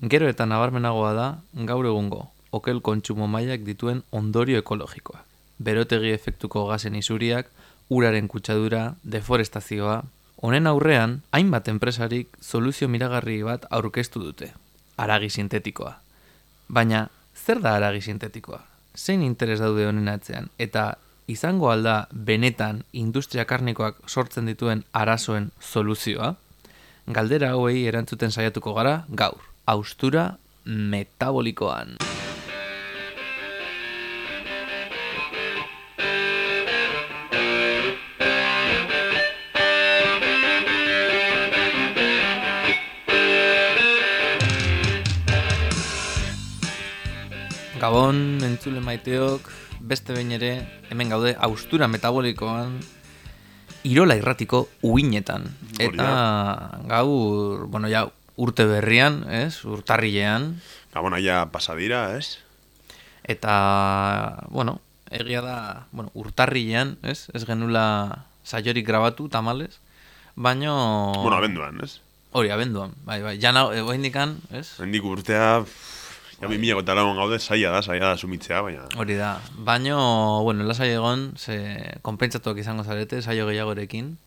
Gero eta nabarmenagoa da, gaur egungo, okel kontsumo mailak dituen ondorio ekologikoa. Berotegi efektuko gazen isuriak, uraren kutsadura, deforestazioa... Honen aurrean, hainbat enpresarik soluzio miragarri bat aurkeztu dute. Aragi sintetikoa. Baina, zer da aragi sintetikoa? Zein interes daude honen atzean? Eta izango alda benetan industria karnikoak sortzen dituen arazoen soluzioa? Galdera hauei erantzuten saiatuko gara gaur. Austura metabolikoan. Gabon, entzule maiteok, beste behin ere, hemen gaude, austura metabolikoan, irola irratiko uinetan. Eta gaur, bueno, ja, urte berrian, ez, urtarrilean. Gabona ja pasadira, ez? Eta, bueno, egia da, bueno, urtarrilean, ez, ez genula saiorik grabatu, tamales, baino... Bueno, abenduan, ez? Hori, abenduan, bai, bai, jana, egoa indikan, ez? Hendik urtea, Ja, mi mila gaude, saia da, saia da sumitzea, baina... Hori da. Baino, bueno, lasai egon, ze konpentsatuak izango zarete, saio gehiagorekin.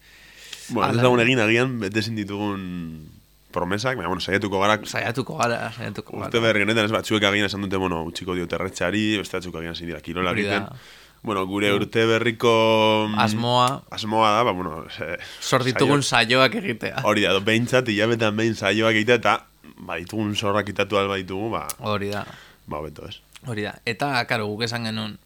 Bueno, ez dagoen egin agian, bete ditugun promesak, baina, bueno, saiatuko gara... Saiatuko gara, saiatuko gara. Urte berri genetan, ez batzuek agian esan dute, bueno, utxiko dio terretxari, beste batzuk agian zin dira, kirola egiten. Bueno, gure urte berriko... Mm, asmoa. Asmoa da, ba, bueno... Sorditugun saioak egitea. Hori da, behintzat, hilabetan behin saioak egitea, eta ba, ditugun zorrak itatu alba ditugu, ba... Hori da. Ba, beto, ez. Hori da. Eta, karo, guk esan genuen,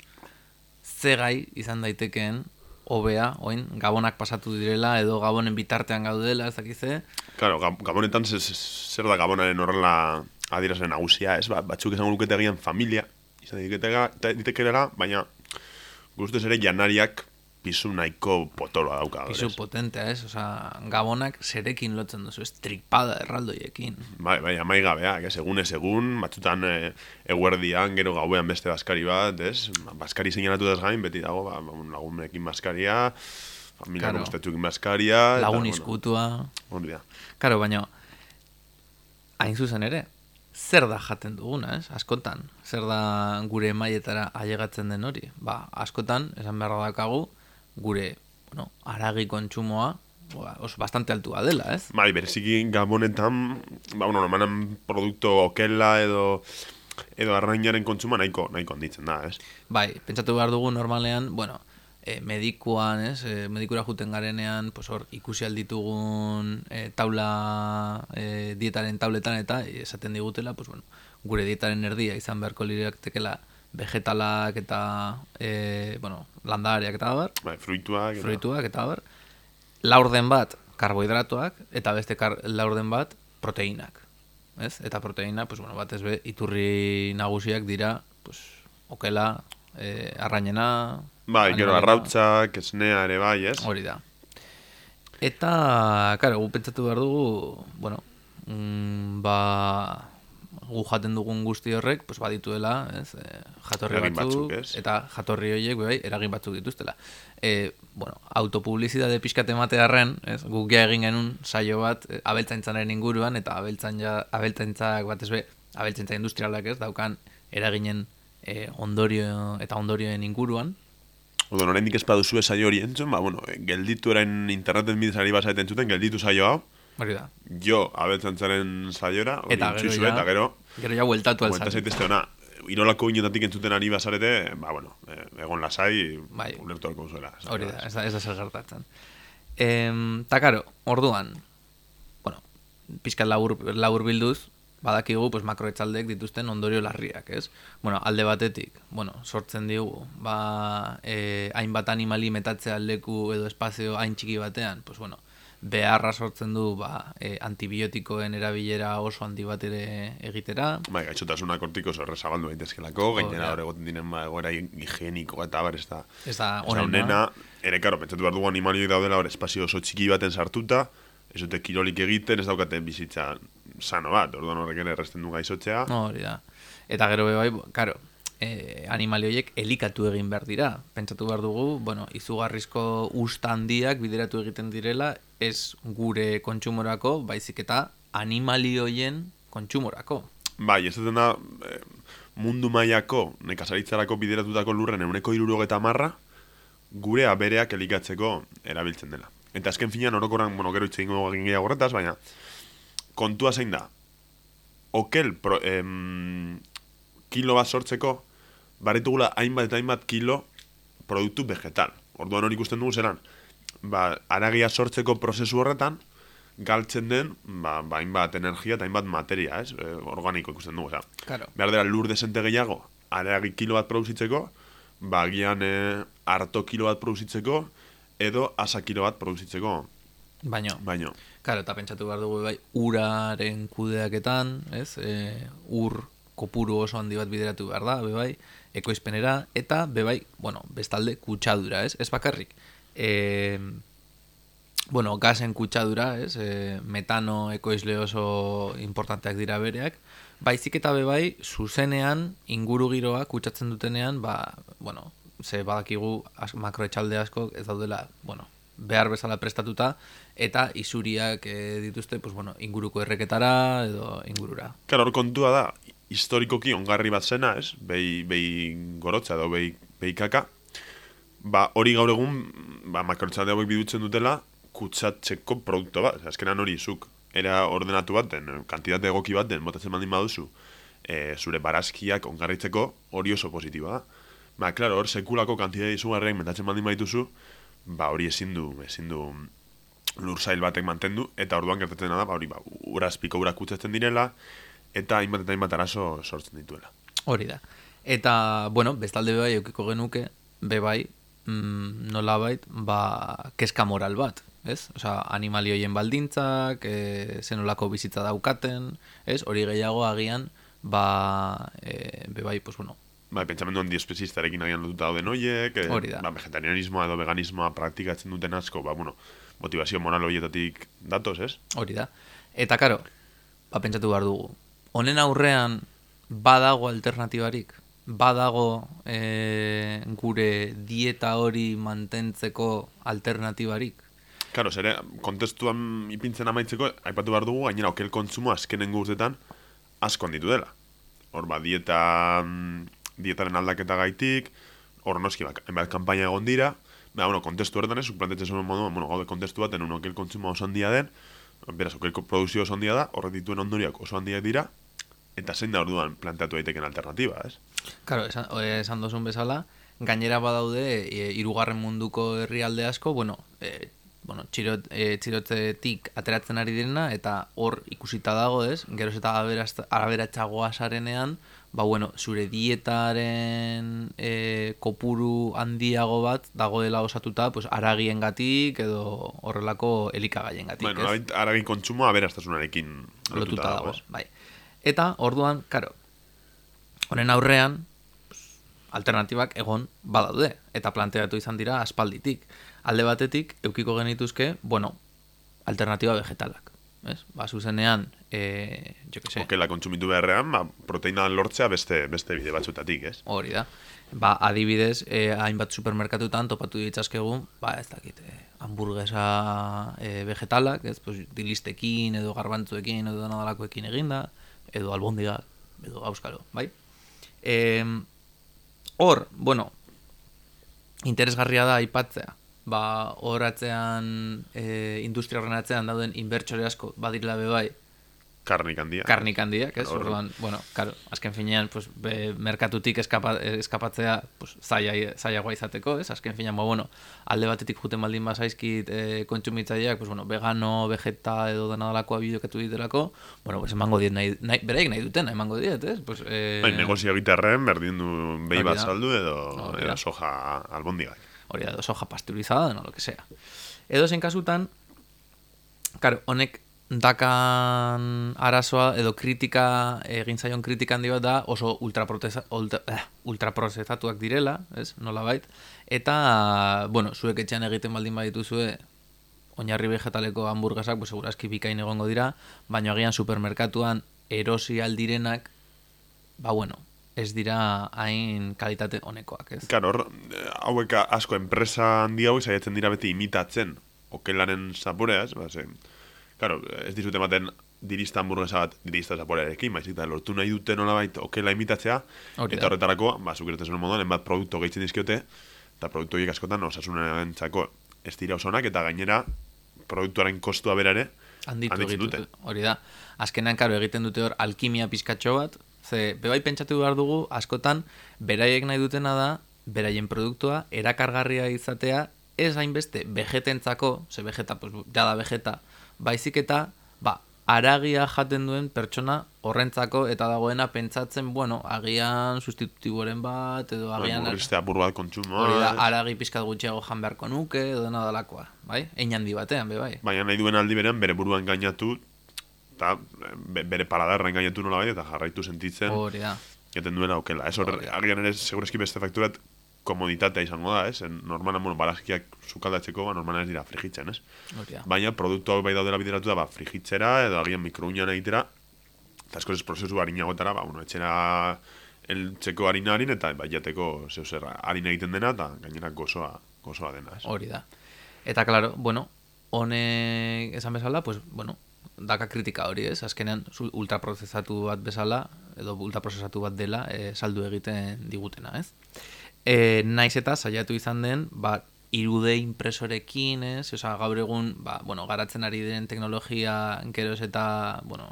ze gai izan daitekeen, hobea, oin, gabonak pasatu direla, edo gabonen bitartean gaudela, ez dakize. Karo, gabonetan zer da gabonaren horrela adirazen nagusia, ez? Ba, batzuk esan lukete familia, izan ditekerela, baina guztez ere janariak pisu nahiko potoloa dauka. Pisu potentea, ez? Osa, gabonak zerekin lotzen duzu, ez tripada erraldoiekin. Bai, bai, amai gabea, ez egun ez egun, batzutan e, eguerdian, gero gauean beste baskari bat, ez? Baskari zeinalatu daz gain, beti dago, ba, lagunekin baskaria, familia claro. guztetzukin baskaria. Lagun izkutua. Bueno, da. Karo, baina, hain zuzen ere, zer da jaten duguna, ez? Askotan, zer da gure maietara ailegatzen den hori? Ba, askotan, esan behar dakagu, gure bueno, aragi kontsumoa ba, oso bastante altua dela, ez? Bai, bereziki gabonetan, ba, bueno, normalan produkto okela edo edo arrainaren kontsuma nahiko, nahiko handitzen da, ez? Bai, pentsatu behar dugu normalean, bueno, e, medikuan, ez? E, medikura juten garenean, pues hor, ikusi alditugun e, taula, e, dietaren tauletan eta esaten digutela, pues bueno, gure dietaren erdia izan beharko lireak tekela, vegetalak eta e, bueno, landariak eta bar. Bai, fruituak. Fruituak eta bar. Laurden bat karbohidratoak eta beste kar, laurden bat proteinak. Ez? Eta proteina, pues, bueno, bat ez be, iturri nagusiak dira, pues, okela, e, arrainena... Bai, gero arrautzak, esnea ere bai, ez? Hori da. Eta, kare, gu pentsatu behar dugu, bueno, mm, ba, gu jaten dugun guzti horrek, pues badituela, ez, e, jatorri batzuk, eta jatorri horiek, bai, eragin batzuk dituztela. E, bueno, autopublizitate pixkat ematearen, ez, guk egin genuen saio bat, e, abeltzaintzaren inguruan, eta abeltzaintza, abeltzaintzak bat ez be, abeltzaintza industrialak ez, daukan eraginen e, ondorio eta ondorioen inguruan. Odo, norendik ez paduzu saio hori entzun, ba, bueno, gelditu eren interneten bidez ari basaeten zuten, gelditu saio hau, Hori da. Jo, abeltzantzaren zaiora, eta gero, ja, eta gero, gero ja hueltatu alzan. Huelta zaitezte ona, irolako inotatik entzuten ari basarete, ba, bueno, eh, egon lasai, bai. ulertu alko zuela. Hori da, ez da, ez da zer gertatzen. ta karo, orduan, bueno, pizkat labur, labur bilduz, badakigu pues, makroetzaldek dituzten ondorio larriak, ez? Bueno, alde batetik, bueno, sortzen digu, ba, eh, hainbat animali metatzea leku edo espazio hain txiki batean, pues, bueno, beharra sortzen du ba, e, antibiotikoen erabilera oso handi bat ere egitera. Bai, gaitxotasuna kortiko zorre zabaldu daitezkelako, gainera hori egoten diren ba, egoera higieniko eta bar, ez da, ez da onena. ere, karo, pentsatu behar dugu animalioik daudela hor espazio oso txiki baten sartuta, ez dute kirolik egiten, ez daukaten bizitza sano bat, orduan horrek ere erresten du gaizotzea. Hori da. Eta gero bai, karo, e, animalioiek elikatu egin behar dira. Pentsatu behar dugu, bueno, izugarrizko usta handiak bideratu egiten direla, ez gure kontsumorako, baizik eta animalioien kontsumorako. bai, ez da, eh, mundu mailako nekazaritzarako bideratutako lurren euneko irurogeta marra, gure abereak elikatzeko erabiltzen dela. Eta azken finean orokoran, bueno, gero egin gehiago horretaz, baina kontua zein da, okel pro, em, kilo bat sortzeko, baritugula hainbat eta hainbat kilo produktu vegetal. Orduan hori ikusten dugu zeran, ba, aragia sortzeko prozesu horretan, galtzen den, ba, ba hainbat energia eta hainbat materia, ez? E, organiko ikusten dugu, oza. Claro. Behar dira lur desente gehiago, aragi kilo bat produzitzeko, ba, gian e, harto kilo bat produzitzeko, edo asa kilo bat produzitzeko. Baino, Baino, Claro, eta pentsatu behar dugu bai, uraren kudeaketan, ez? E, ur kopuru oso handi bat bideratu behar da, be bai, ekoizpenera, eta be bai, bueno, bestalde kutsadura, ez? Ez bakarrik. E, bueno, gasen kutsadura, ez? E, metano ekoizle oso importanteak dira bereak, baizik eta be bai, zuzenean, inguru giroa kutsatzen dutenean, ba, bueno, ze badakigu as, makroetxalde asko ez daudela, bueno, behar bezala prestatuta, eta isuriak e, dituzte, pues, bueno, inguruko erreketara edo ingurura. Claro, hor kontua da, historikoki ongarri bat zena, ez? Behi, behi gorotza edo behi, behi kaka. Ba, hori gaur egun, ba, makrotzalde hauek bidutzen dutela, kutsatzeko produktu bat. Azkenan hori, zuk, era ordenatu bat den, kantitate egoki bat den, botatzen baldin baduzu, e, zure barazkiak ongarritzeko hori oso positiboa da. Ba, klaro, hor sekulako kantitate izugarreak metatzen baldin badituzu, ba, hori ezin du, ezin du lursail batek mantendu, eta orduan gertatzen da, ba, hori, ba, urazpiko urak kutsatzen direla, eta hainbat eta hainbat arazo sortzen dituela. Hori da. Eta, bueno, bestalde bebai eukiko genuke, bebai, mm, nolabait, ba, keska moral bat, ez? Osa, animali hoien baldintzak, e, zenolako bizitza daukaten, ez? Hori gehiago agian, ba, e, bebai, pues bueno, Ba, pentsamendu handi espezistarekin agian lotuta dauden horiek, eh, ba, vegetarianismoa edo veganismoa praktikatzen duten asko, ba, bueno, motivazio moral horietatik datoz, ez? hori da. Eta, karo, ba, pentsatu behar dugu. Honen aurrean, badago alternatibarik? Badago e, gure dieta hori mantentzeko alternatibarik? Karo, zere, kontestuan ipintzen amaitzeko, aipatu behar dugu, gainera okel kontsumo azkenen urtetan asko handitu dela. Hor, ba, dieta, mm, dietaren aldaketa gaitik, hor noski, bak, hainbat kanpaina egon dira, Ba, bueno, kontestu horretan ez, plantetzen zuen modu, bueno, gaude kontestu baten, un okel kontsumo oso handia den, beraz, okel produzio oso handia da, horrek dituen ondoriak oso handiak dira, eta zein da orduan planteatu daiteken alternatiba, ez? Claro, esan, eh, esan dozun bezala, gainera badaude e, hirugarren munduko herrialde asko, bueno, e, bueno, txirot, e, txirotzetik ateratzen ari direna, eta hor ikusita dago, ez? Geroz eta aberatsagoa sarenean, ba, bueno, zure dietaren e, kopuru handiago bat dagoela osatuta, pues, aragiengatik edo horrelako elikagaiengatik, Bueno, ez? aragi- aragi kontsumoa aberastasunarekin lotuta dago, ez? bai. Eta, orduan, karo, honen aurrean, alternatibak egon badaude, eta planteatu izan dira aspalditik. Alde batetik, eukiko genituzke, bueno, alternatiba vegetalak. Ez? Ba, zuzenean, e, jo que se, Okela kontsumitu beharrean, ba, proteina lortzea beste, beste bide batzutatik, ez? hori da. Ba, adibidez, e, hainbat supermerkatutan topatu ditzazkegu, ba, ez dakit, e, hamburguesa e, vegetalak, ez, pues, dilistekin, edo garbantzuekin, edo nadalakoekin eginda, edo albondiga, edo auskalo, bai? E, hor, bueno, interesgarria da aipatzea, ba, hor atzean, e, industria horren atzean dauden inbertsore asko badirela be bai, Karnik handia. karnik handiak, ez? Orduan, bueno, claro, azken finean, pues, be, merkatutik eskapa, eskapatzea pues, zaila, zailagoa izateko, ez? Azken finean, ba, bueno, alde batetik juten baldin bazaizkit e, kontsumitzaileak, pues, bueno, vegano, vegeta edo danadalakoa bideokatu ditelako, bueno, pues, emango diet nahi, nahi, bereik nahi duten, emango diet, ez? Pues, e, Bai, negozio egitearren berdin du behi bat saldu edo, da. edo soja albondigak. hori da, soja pasteurizada, no, lo que sea. Edo zen kasutan, karo, honek dakan arazoa edo kritika, egin zaion kritika handi bat da oso ultra, eh, ultraprozesatuak direla, ez, nolabait, eta, bueno, zuek etxean egiten baldin badituzue, oinarri vegetaleko hamburgasak, pues, segurazki bikain egongo dira, baina agian supermerkatuan erosi aldirenak, ba, bueno, ez dira hain kalitate honekoak, ez? Claro, hor, eh, hauek asko enpresa handi hauek saiatzen dira beti imitatzen okelaren zaporea, ez? Ba, ze, claro, ez dizute ematen dirista hamburguesa bat dirista zaporearekin, baizik eta lortu nahi dute nolabait okela imitatzea, Hori da. eta horretarako, ba, zukertzen zuen moduan, enbat produktu gehitzen dizkiote, eta produktu horiek askotan osasunen txako ez dira osonak, eta gainera produktuaren kostua berare, handitu handitzen egiten dute. Hori da. Azkenean, karo, egiten dute hor alkimia pizkatxo bat, ze, bebai pentsatu behar dugu, askotan, beraiek nahi dutena da, beraien produktua, erakargarria izatea, ez hainbeste vegetentzako, ze vegeta, pues, jada vegeta, baizik eta, ba, aragia jaten duen pertsona horrentzako eta dagoena pentsatzen, bueno, agian sustitutiboren bat, edo agian... Murrizte apur bat kontsumoa. Hori da, aragi pizkat gutxiago jan beharko nuke, edo dena dalakoa, bai? Ein handi batean, be bai. Baina nahi duen aldi berean bere buruan gainatu, eta be- bere paradarra gainatu nola eta jarraitu sentitzen, Hori da. eten duela okela. Ez hor, agian ere, segureski beste fakturat, komoditatea izango da, ez? Normalan, bueno, barazkiak sukaldatzeko, ba, normalan ez dira frigitzen, ez? Da. Baina, produktu hau bai daudela bideratu da, ba, frigitzera, edo agian mikrouinan egitera, eta askoz ez prozesu harinagotara, ba, bueno, etxera eltzeko harinarin, eta bai jateko zeu zer harin egiten dena, eta gainera gozoa, gozoa dena, ez? Hori da. Eta, claro, bueno, honek esan bezala, pues, bueno, daka kritika hori, ez? Azkenean, ultraprozesatu bat bezala, edo ultraprozesatu bat dela, e, saldu egiten digutena, ez? E, naiz eta saiatu izan den, ba, irude impresorekin, ez? Osa, gaur egun, ba, bueno, garatzen ari diren teknologia geroz eta, bueno,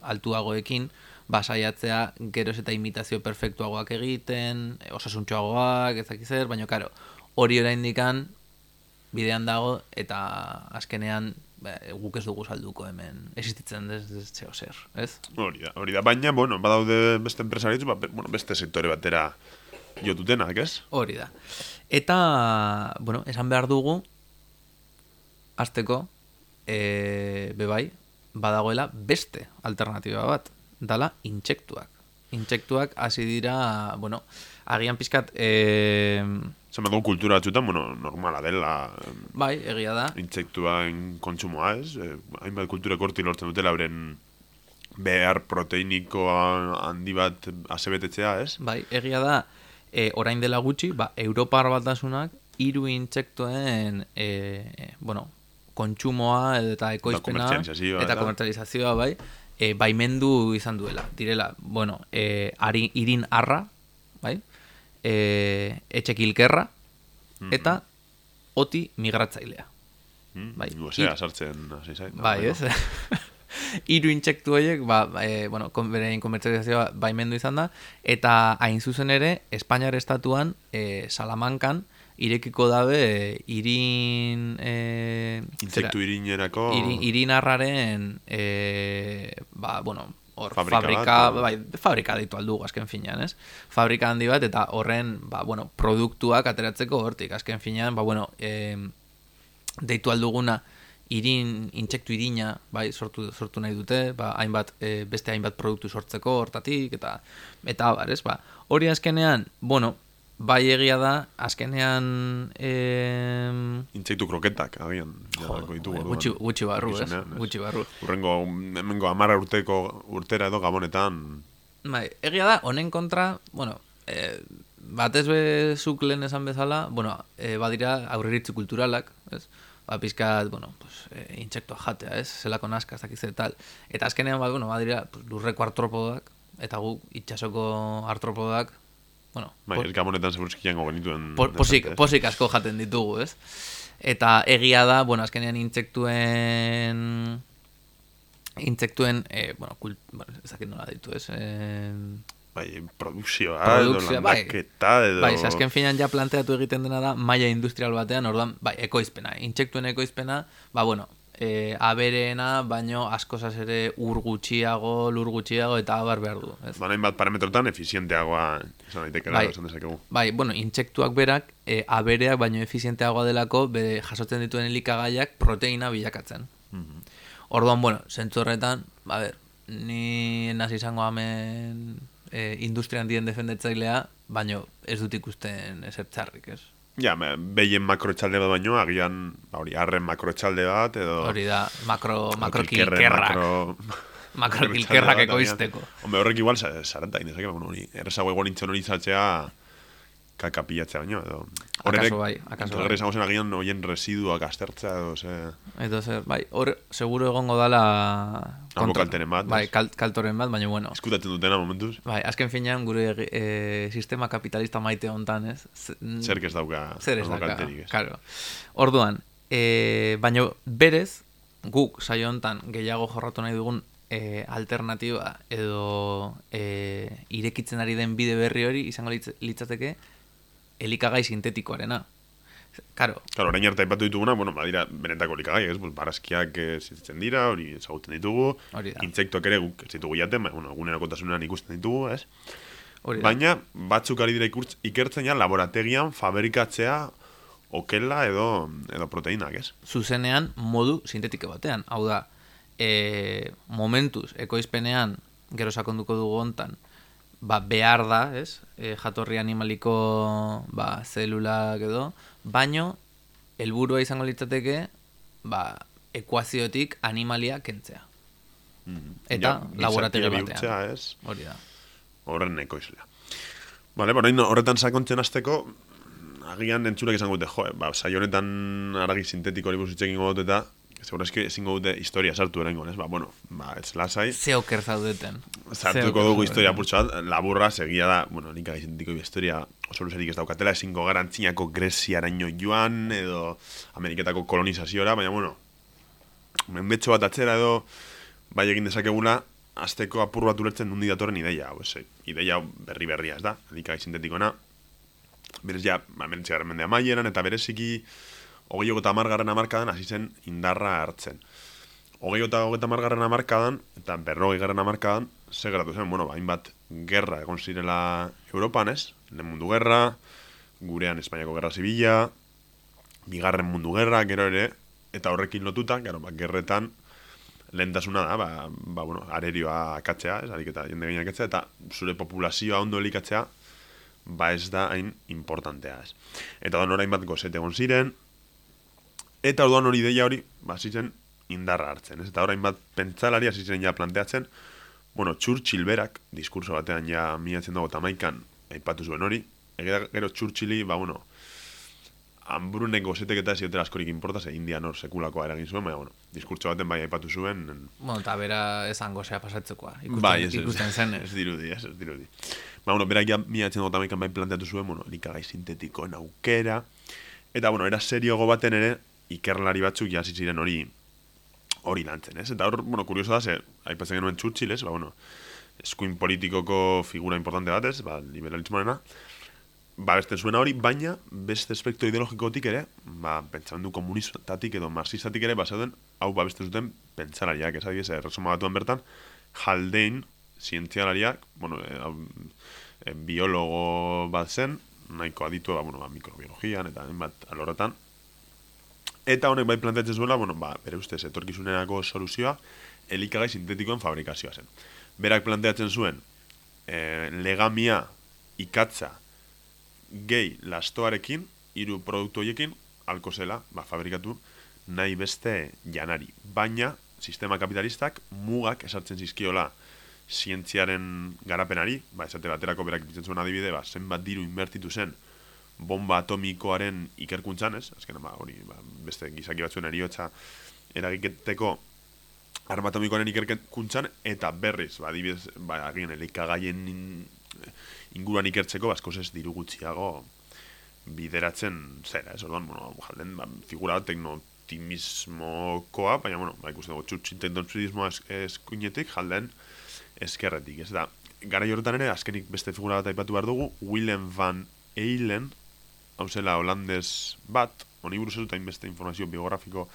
altuagoekin, ba, saiatzea geroz eta imitazio perfektuagoak egiten, osasuntxoagoak, ez dakiz zer, baina, karo, hori oraindikan bidean dago, eta azkenean ba, guk ez dugu salduko hemen existitzen ez, zeo zer, ez? Hori da, hori da. Baina, bueno, badaude beste enpresaritz, ba, bueno, beste sektore batera jotutenak, ez? Hori da. Eta, bueno, esan behar dugu, azteko, e, bebai, badagoela beste alternatiba bat, dala intsektuak. Intsektuak hasi dira, bueno, agian pizkat, e, dugu kultura batzutan, bueno, normala dela bai, egia da, intsektuen kontsumoa, ez? Eh, hainbat kultura korti lortzen dutela euren behar proteinikoa handi bat asebetetzea, ez? bai, egia da, e, orain dela gutxi, ba, Europar batasunak hiru intsektuen, e, e, bueno, kontsumoa eta ekoizpena komertzializazioa, eta eta- komertzializazioa bai, e, baimendu izan duela. Direla, bueno, e, ari, irin arra, bai, e, etxekilkerra, eta oti migratzailea. Mm? Bai. Gozea, sartzen hasi zait. Bai, ez? Hiru intsektu horiek, ba, e, bueno, beraien komertzializazioa baimendu izan da, eta hain zuzen ere, Espainiar estatuan, e, Salamankan, irekiko dabe e, irin... E, Intsektu irinerako... irin, irinarraren e, ba, bueno, hor Fabrika fabrika, bat, bai, fabrika ditu aldugu azken finean, ez? Fabrika handi bat eta horren, ba, bueno, produktuak ateratzeko hortik, azken finean, ba, bueno, e, deitu alduguna irin, intsektu irina, bai, sortu, sortu nahi dute, ba, hainbat, e, beste hainbat produktu sortzeko hortatik, eta, eta bar, ez, ba, hori azkenean, bueno, bai egia da, azkenean, em, Intsektu kroketak, agian. jarriko ditugu orduan. gutxi, gutxi barru, ez? Gutxi barru. Urrengo, hemengo amara urteko urtera edo gabonetan... Bai, egia da, honen kontra, bueno, e, batez bezuk lehen esan bezala, bueno, e, badira aurreritzu kulturalak, ez? Ba, pizkat, bueno, pues, e, intsektua jatea, ez? Zelako naska, ez dakiz zer tal. Eta azkenean, ba, bueno, badira pues, lurreko artropodak, eta gu itxasoko artropodak, bueno, Bai, po- seguruzki jango genituen... po- posik, ez? posik asko jaten ditugu, ez? Eta egia da, bueno, azkenean intsektuen intsektuen, eh, bueno, kult, bueno, ez dakit nola ditu, ez? Eh, Bai, produkzioa, Produkzioa, edo bai. landaketa, edo... Bai, ze azken finan ja planteatu egiten dena da maila industrial batean, orduan, bai, ekoizpena, intsektuen ekoizpena, ba, bueno, e, abereena, baino askozaz ere ur gutxiago, lur gutxiago, eta abar behar du, ez? Ba, bat parametrotan efizienteagoa esan daiteke Bai. esan dezakegu. Bai, bueno, intsektuak berak, e, abereak baino efizienteagoa delako, bere jasotzen dituen elikagaiak proteina bilakatzen. Orduan, bueno, zentzu horretan, a ber, ni naz izango hemen e, industrian dien defendetzailea, baino ez dut ikusten ezer txarrik, ez? Ja, behien makroetxalde bat baino, agian, ba, hori, arren makroetxalde bat, edo... Hori da, makro, makro makro- makro kilkerrak ekoizteko. Hombre, horrek igual, saranta indezake, bueno, hori, errezago igual nintzen hori izatzea, kaka pilatzea baino, edo... Akaso bai, akaso bai. Horre izango zen agian oien residuak aztertzea, edo, ze... Edo zer, bai, hor, seguro egongo dala... Albo kalteren bat, Bai, kal, kaltoren bat, baina bueno. Eskutatzen dutena momentuz, Bai, azken finean gure e, sistema kapitalista maite hontan, ez? Z- zer ez dauka Zer ez kalterik, ez? Claro. Orduan, e, baina berez, guk saio hontan gehiago jorratu nahi dugun e, alternatiba edo e, irekitzen ari den bide berri hori izango litz- litzateke elikagai sintetikoarena. Karo, Claro, orain arte aipatu dituguna, bueno, badira benetako likagai, ez? Pues, barazkiak eh, zitzen dira, hori ezagutzen ditugu, Hori intsektuak ere guk ez ditugu jaten, bueno, egunerokotasunean ikusten ditugu, ez? hori da. Baina, batzuk ari dira ikurtz, ikertzen ja laborategian fabrikatzea okela edo, edo proteinak, ez? zuzenean modu sintetiko batean. Hau da, e, momentuz, ekoizpenean, gero sakonduko dugu hontan, ba, behar da, ez? E, jatorri animaliko ba, zelulak edo, baino, helburua izango litzateke, ba, ekuaziotik animalia kentzea. Eta Ja, laborategi batean. bihurtzea, ez? Hori da. Horren ekoizlea. Vale, bueno, horretan sakontzen hasteko agian entzulek izango dute, jo, eh, ba, saio honetan aragi sintetiko hori hitz egingo dut eta segurazki ezingo dute historia sartu erengo, ez? Ba, bueno, ba, ez lasai. Ze oker zaudeten. Sartuko dugu historia purtsu bat, laburra, segia da, bueno, nik agizentiko historia oso luzerik ez daukatela, ezingo gara antzinako Greziaraino joan, edo Ameriketako kolonizaziora, baina, bueno, menbetxo bat atzera edo, bai egin dezakegula, azteko apur bat ulertzen nundi datorren ideia, hau, ez, ideia hau berri berria, ez da, elikagai sintetikona, berez ja, ba, garren mendea maieran, eta bereziki, hogei eta amargarren amarkadan hasi zen indarra hartzen hogei eta hogeita margarren amarkadan, eta berrogei garren amarkadan, ze geratu zen, bueno, ba, hainbat gerra egon zirela Europan, ez? Lehen mundu gerra, gurean Espainiako gerra zibila, bigarren mundu gerra, gero ere, eta horrekin lotuta, gero, ba, gerretan, lehentasuna da, ba, ba bueno, arerioa akatzea, ez, eta jende gainak eta zure populazioa ondo elikatzea, ba ez da hain importantea, ez. Eta da orain bat gozete egon ziren, eta orduan hori ideia hori, ba, ziren indarra hartzen, ez? Eta orain bat pentsalari hasi ziren ja planteatzen, bueno, Churchill berak, diskurso batean ja miatzen dago tamaikan, aipatu zuen hori, egera gero Churchilli, ba, bueno, hamburunek gozetek eta ziotera askorik inporta, ze indian hor sekulakoa eragin zuen, baina, bueno, diskurtso baten bai aipatu zuen, Bueno, eta bera esango zea pasatzekoa. Ikusten, bai, ez, ikusten zen, ez dirudi, ez, ez dirudi. Ba, bueno, berak ja miatzen amaikan bai planteatu zuen, bueno, likagai sintetikoen aukera, eta, bueno, era seriogo baten ere, ikerlari batzuk ja hasi ziren hori hori lantzen, ez? Eta hor, bueno, kurioso da, ze, aipatzen genuen Churchill, ez? Ba, bueno, eskuin politikoko figura importante bat, ez? Ba, liberalismoarena, ba, beste zuena hori, baina beste aspektu ideologikotik ere, ba, pentsamendu komunistatik edo marxistatik ere, basauden, hau ba, beste zuten pentsalariak, ez adiez, erresuma batuan bertan, Haldane, zientzialariak, bueno, e, e, biologo bat zen, nahiko aditu, ba, bueno, ba, mikrobiologian, eta hainbat alorretan, Eta honek bai planteatzen zuela, bueno, ba, bere ustez, etorkizunerako soluzioa elikagai sintetikoen fabrikazioa zen. Berak planteatzen zuen, e, legamia ikatza gehi lastoarekin, hiru produktu horiekin, alko zela, ba, fabrikatu nahi beste janari. Baina, sistema kapitalistak mugak esartzen zizkiola zientziaren garapenari, ba, esate baterako berak ditzen zuen adibide, ba, zenbat diru inbertitu zen bomba atomikoaren ikerkuntzan, ez? Azken, ba, hori, ba, beste gizaki batzuen eriotza eragiketeko arma atomikoaren ikerkuntzan, eta berriz, ba, adibidez, ba, agian elikagaien in, inguruan ikertzeko, basko ez diru gutxiago bideratzen zera, ez? Orduan, bueno, jalden, ba, figura teknotimismokoa, baina, bueno, ba, ikusten dugu, txutxin teknotimismoa es, eskuinetik, jalden, eskerretik, ez da. Gara horretan ere, azkenik beste figura bat aipatu behar dugu, Willem van Eilen, hau zela holandez bat, honi buruz ez dut hainbeste informazio biografiko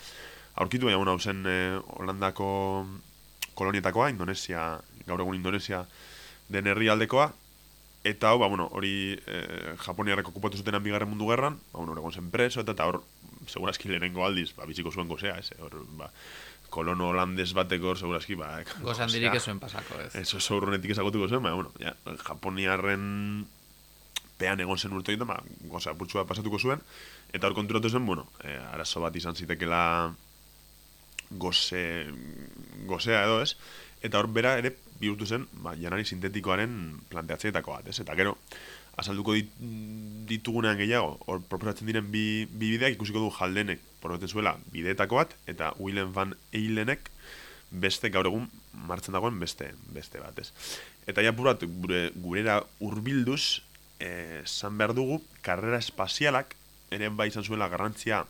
aurkitu, baina bueno, hau zen eh, Holandako kolonietakoa, Indonesia, gaur egun Indonesia den herrialdekoa, eta hau, ba, bueno, hori eh, Japoniarrek okupatu zutenan bigarren mundu gerran, ba, bueno, egon zen preso, eta, eta hor, segurazki lehenengo aldiz, ba, biziko zuen gozea, ez, hor, ba, kolono holandez bateko hor, segurazki, ba, Gozan dirik zuen pasako, ez. Oso urrunetik ezagutuko zen, baina, bueno, ja, Japoniarren pean egon zen urte egiten, ba, goza, putxua pasatuko zuen, eta hor konturatu zen, bueno, e, arazo bat izan zitekela goze, gozea edo, ez? Eta hor bera ere bihurtu zen, ba, janari sintetikoaren planteatzeetako bat, ez? Eta gero, azalduko dit, ditugunean gehiago, hor proposatzen diren bi, bi bideak ikusiko du jaldenek, proposatzen zuela, bideetako bat, eta Willem van Eilenek beste gaur egun martzen dagoen beste beste bat, ez. Eta ja purat gure gurera hurbilduz, eh, san behar dugu karrera espazialak ere bai izan zuela garrantzia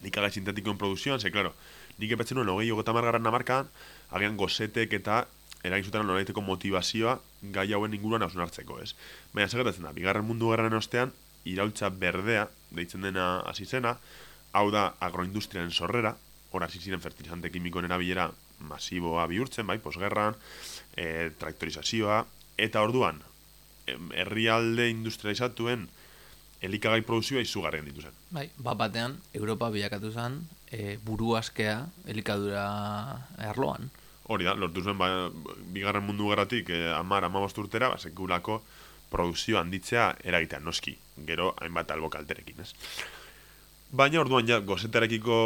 elikagai sintetikoen produzioan, ze claro, nik epetzen nuen hogei hogeta margarren namarkan, agian gozetek eta eragin zuten noraiteko motivazioa gai hauen inguruan hausnartzeko, ez? Baina segatatzen da, bigarren mundu gerraren ostean, iraultza berdea, deitzen dena hasi zena, hau da agroindustriaren sorrera, hor hasi ziren fertilizante kimikoen erabilera masiboa bihurtzen, bai, posgerran, e, traktorizazioa, eta orduan, herrialde industrializatuen elikagai produzioa izugarren dituzen. Bai, bat batean, Europa bilakatu zen, e, buru askea elikadura arloan. Hori da, lortu zuen, ba, bigarren mundu gerratik, eh, amar, amabost urtera, ba, sekulako produzio handitzea eragitea noski, gero hainbat albo kalterekin, ez? Baina orduan ja, gozetarekiko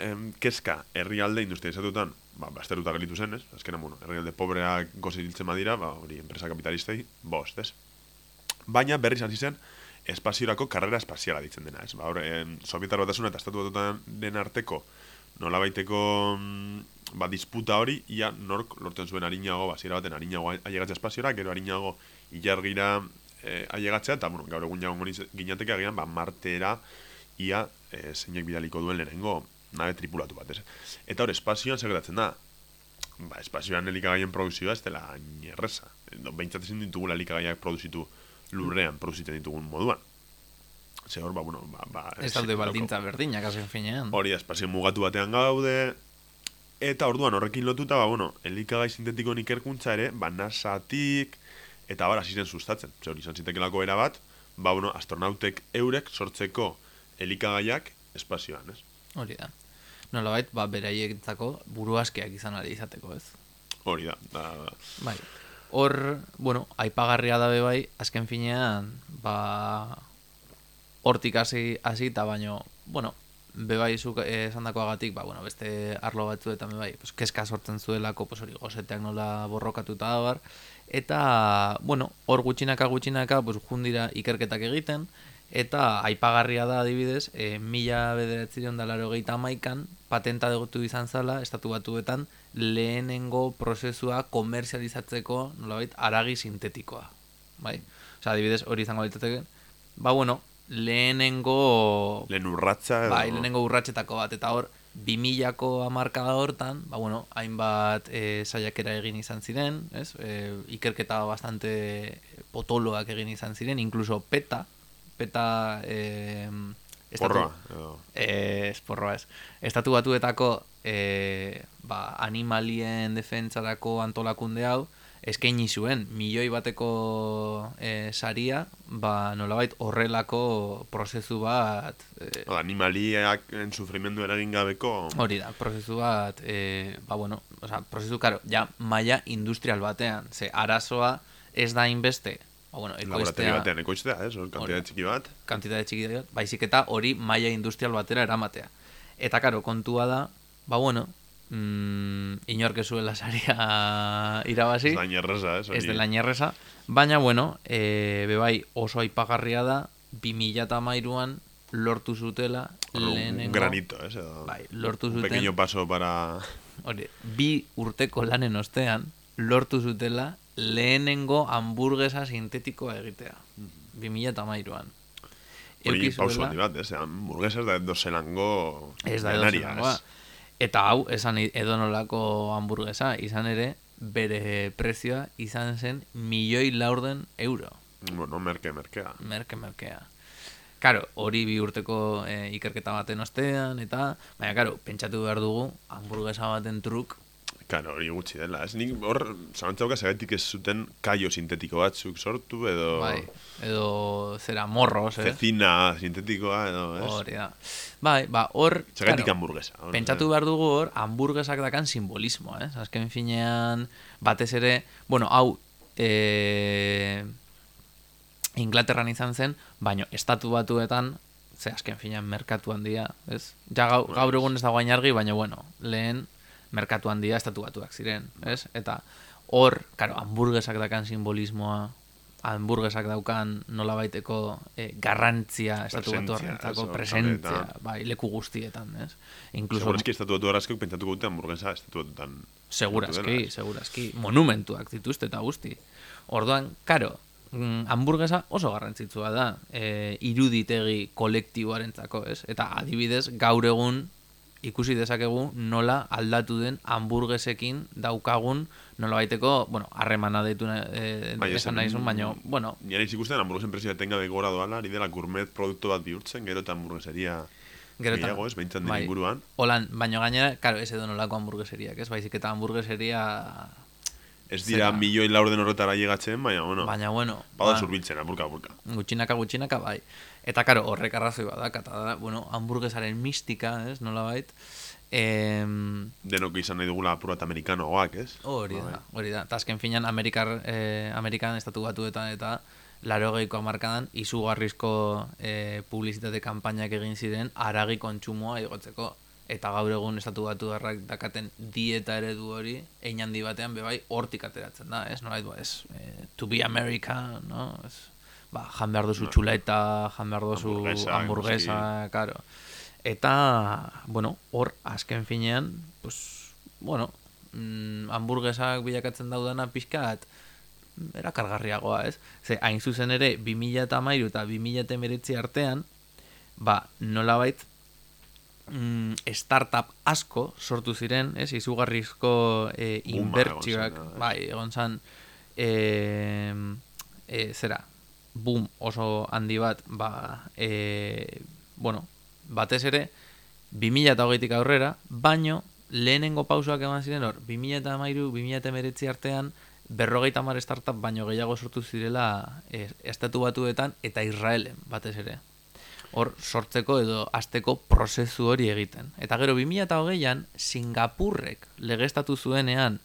em, keska herrialde industrializatutan, ba, basteruta gelitu zen, ez? Azkena, bueno, herrialde pobreak gozetiltzen badira, ba, hori, enpresa kapitalistei, bost, ez? Baina berriz hasi zen, espaziorako karrera espaziala ditzen dena, ez? Ba, hor, Sovietar batasuna eta estatu batutan den arteko nola baiteko mm, ba, disputa hori, ia nork lorten zuen harinago, ba, zira baten harinago ailegatzea espaziora, gero harinago ilargira e, ailegatzea, eta bueno, gaur egun jagon ginateke agian, ba, martera ia e, zeinek bidaliko duen lehenengo nabe tripulatu bat? Eta hor, espazioan segeratzen da, ba, espazioan elikagaien produzioa ez dela nierreza. Behintzat ezin ditugula elikagaiak produzitu lurrean produzitzen ditugun moduan. Ze hor, ba, bueno, ba, ba, Ez daude baldintza berdinak, azken finean. Hori espazio mugatu batean gaude, eta orduan horrekin lotuta, ba, bueno, elikagai sintetikoen ikerkuntza ere, ba, nasatik, eta bara, ziren sustatzen. Ze hori, izan zitekelako era bat, ba, bueno, astronautek eurek sortzeko elikagaiak espazioan, ez? Hori da. Nolabait, ba, beraientzako buru askeak izan ali izateko, ez? Hori da, da, Bai. Hor, bueno, aipagarria dabe bai, azken finean, ba, hortik hasi hasi eta baino, bueno, bebai zuk esan dakoagatik, ba, bueno, beste arlo batzuetan bebai, pues, keska sortzen zuelako, pues, hori gozeteak nola borrokatuta da bar, eta, bueno, hor gutxinaka gutxinaka, pues, jundira ikerketak egiten, eta aipagarria da adibidez, e, mila bederatzireon dalaro gehieta maikan, patenta dutu izan zala, estatu batuetan, lehenengo prozesua komerzializatzeko, nolabait, aragi sintetikoa. Bai? Osa, adibidez, hori izango litzateke, ba, bueno, lehenengo... lehen urratza, edo, Bai, lehenengo urratxetako bat, eta hor, 2000ko amarkada hortan, ba, bueno, hainbat e, saiakera egin izan ziren, ez? E, ikerketa bastante potoloak egin izan ziren, incluso PETA, PETA... E, porroa, edo, Eh, ez, porroa ez. Estatu batuetako eh, ba, animalien defentsarako antolakunde hau, eskaini zuen milioi bateko eh, saria, ba, nolabait horrelako prozesu bat eh, Hau da, animaliak en sufrimendu eragin gabeko, Hori da, prozesu bat, e, ba bueno, o sea, prozesu, karo, ja, maila industrial batean, ze arazoa ez da inbeste, ba bueno, laborategi ekoiztea, batean ekoiztea, ez? Hor, kantitate txiki bat. kantitate txiki bat, baizik eta hori maila industrial batera eramatea. Eta karo, kontua da, ba bueno, mm, inork ez zuela saria irabazi, Ez da inerreza, ez? ez dela inerreza, baina bueno, e, bebai oso aipagarria da, 2013an lortu zutela Hor, un lehenengo... granito, ez? Bai, lortu un zuten- pequeño paso para... Hori, bi urteko lanen ostean, lortu zutela lehenengo hamburguesa sintetikoa egitea. 2013an. Hori pauso handi bat, ez? Hamburguesas da dozelango Ez da janarias. edozelangoa. Eta hau, esan edonolako hamburguesa, izan ere, bere prezioa izan zen milioi laurden euro. Bueno, merke, merkea. Merke, merkea. Karo, hori bi urteko eh, ikerketa baten ostean, eta, baina, karo, pentsatu behar dugu, hamburguesa baten truk, Claro, hori gutxi dela. Ez nik hor, zalantzauka zagatik ez zuten kaio sintetiko batzuk sortu, edo bai, edo zera morros, eh? cecina sintetikoa, edo, ez? Hori da. Bai, ba, hor, claro, hamburguesa. hor, pentsatu behar dugu hor, hamburguesak dakan simbolismoa, ez? Azken finean, batez ere, bueno, hau, e, Inglaterran izan zen, baino, estatu batuetan, ze azken finean merkatu handia, ez? Ja, gau, gaur egun ez da guain argi, baina, bueno, lehen merkatu handia estatu batuak ziren, ez? Eta hor, karo, hamburguesak dakan simbolismoa, hamburguesak daukan nolabaiteko eh, garrantzia estatu batu horrentzako ez, presentzia, bai, leku guztietan, ez? Inkluso, Segurazki estatu batu arazkok pentsatuko dute hamburguesa estatu batutan. Segurazki, segurazki. Monumentuak dituzte eta guzti. Orduan, karo, mm, hamburguesa oso garrantzitsua da e, iruditegi kolektiboarentzako, ez? Eta adibidez, gaur egun ikusi dezakegu nola aldatu den hamburguesekin daukagun nola baiteko, bueno, harremana deitu e, Bai, esan esan- nahizun, baina, bueno, Nire ikusten hamburguesen prezioa etengabe gora doala, ari dela gourmet produktu bat bihurtzen, gero eta hamburgueseria gero eta- gehiago ez, behintzen bai, inguruan. Holan, baino gainera, karo, ez edo nolako hamburgueseriak, ez? Baizik eta hamburgueseria... Ez dira Zera. milioi laurden horretara llegatzen, baina, bueno, Baina, bueno... bada ba- zurbiltzen, apurka, apurka. gutxinaka gutxinaka bai. Eta karo, horrek arrazoi badak, eta da, bueno, hamburguesaren mistika, ez, nolabait. Em, Denok izan nahi dugula apur bat amerikanoagoak, ez? hori Bai. da, hori da. Ta azken finan Amerikar, eh, Amerikan estatu batuetan eta larogeiko amarkadan izugarrizko eh, publizitate kanpainak egin ziren aragi kontsumoa igotzeko. Eta gaur egun estatu batu dakaten dieta eredu hori, ein handi batean bebai hortik ateratzen da, ez? Nolait, ba, ez, eh, to be America, no? Ez, ba, jan behar duzu txuleta, jan behar duzu Hamburguesa, hamburguesa, karo. Eta, bueno, hor, azken finean, pues, bueno, mm, hamburguesak bilakatzen daudana pixkat, erakargarriagoa, ez? Ze, hain zuzen ere, 2000 eta mairu eta 2000 eta emeretzi artean, ba, nolabait, mm, startup asko sortu ziren, ez? Izugarrizko e, inbertsioak, zen, bai, egon zan, e, e, zera, boom oso handi bat, ba, e, bueno, batez ere, 2000 eta hogeitik aurrera, baino, lehenengo pausoak eman ziren hor, 2000 eta mairu, 2000 eta emeretzi artean, berrogeita mar startup baino gehiago sortu zirela e, estatu batuetan eta Israelen, batez ere. Hor, sortzeko edo azteko prozesu hori egiten. Eta gero, 2008an, Singapurrek legestatu zuenean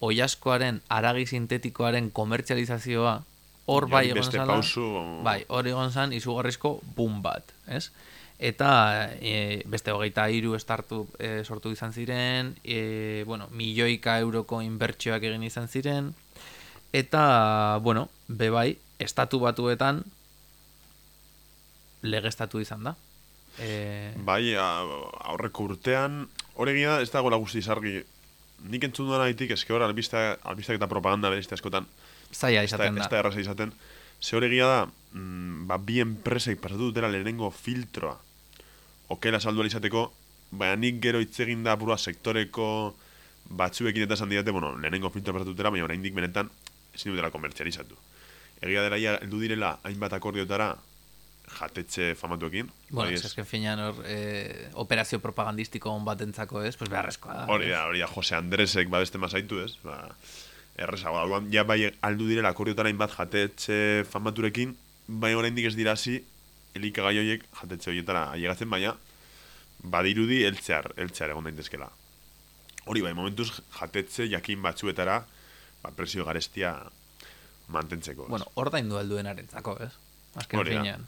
oiaskoaren aragi sintetikoaren komertzializazioa, hor bai egon zala, pausu... bai, hor egon zan izugarrizko boom bat, ez? Eta e, beste hogeita hiru startup e, sortu izan ziren, e, bueno, milioika euroko inbertsioak egin izan ziren, eta, bueno, bebai, estatu batuetan legestatu izan da. E, Bai, aurreko urtean, hori da, ez dago guzti argi. Nik entzun duan eske hor, albista, albistak eta propaganda berezte askotan, zaila ez da, izaten ez da. erraza izaten. Ze hori egia da, mm, ba, bi enpresek pasatu dutela lehenengo filtroa, okela salduan izateko, baina nik gero hitz egin da apurua sektoreko batzuekin eta esan didate, bueno, lehenengo filtroa pasatu dutela, baina oraindik benetan ezin dutela komertzializatu. Egia dela, ia, heldu direla, hainbat akordiotara, jatetxe famatuekin. Bueno, ez esken finean hor, e, operazio propagandistiko on batentzako ez, pues beharrezkoa da. Hori da, hori da, Jose Andresek babeste mazaitu, ez? Ba, errezago, alduan, ja bai aldu direla akordiotara bat jatetxe famaturekin, bai oraindik ez dira hasi elikagai horiek jatetxe horietara ailegatzen, baina badirudi eltzear, eltzear egon daitezkela. Hori bai, momentuz jatetxe jakin batzuetara ba, presio garestia mantentzeko. ez? Bueno, hor da indu alduenarentzako, ez? Azken Hori da. finean.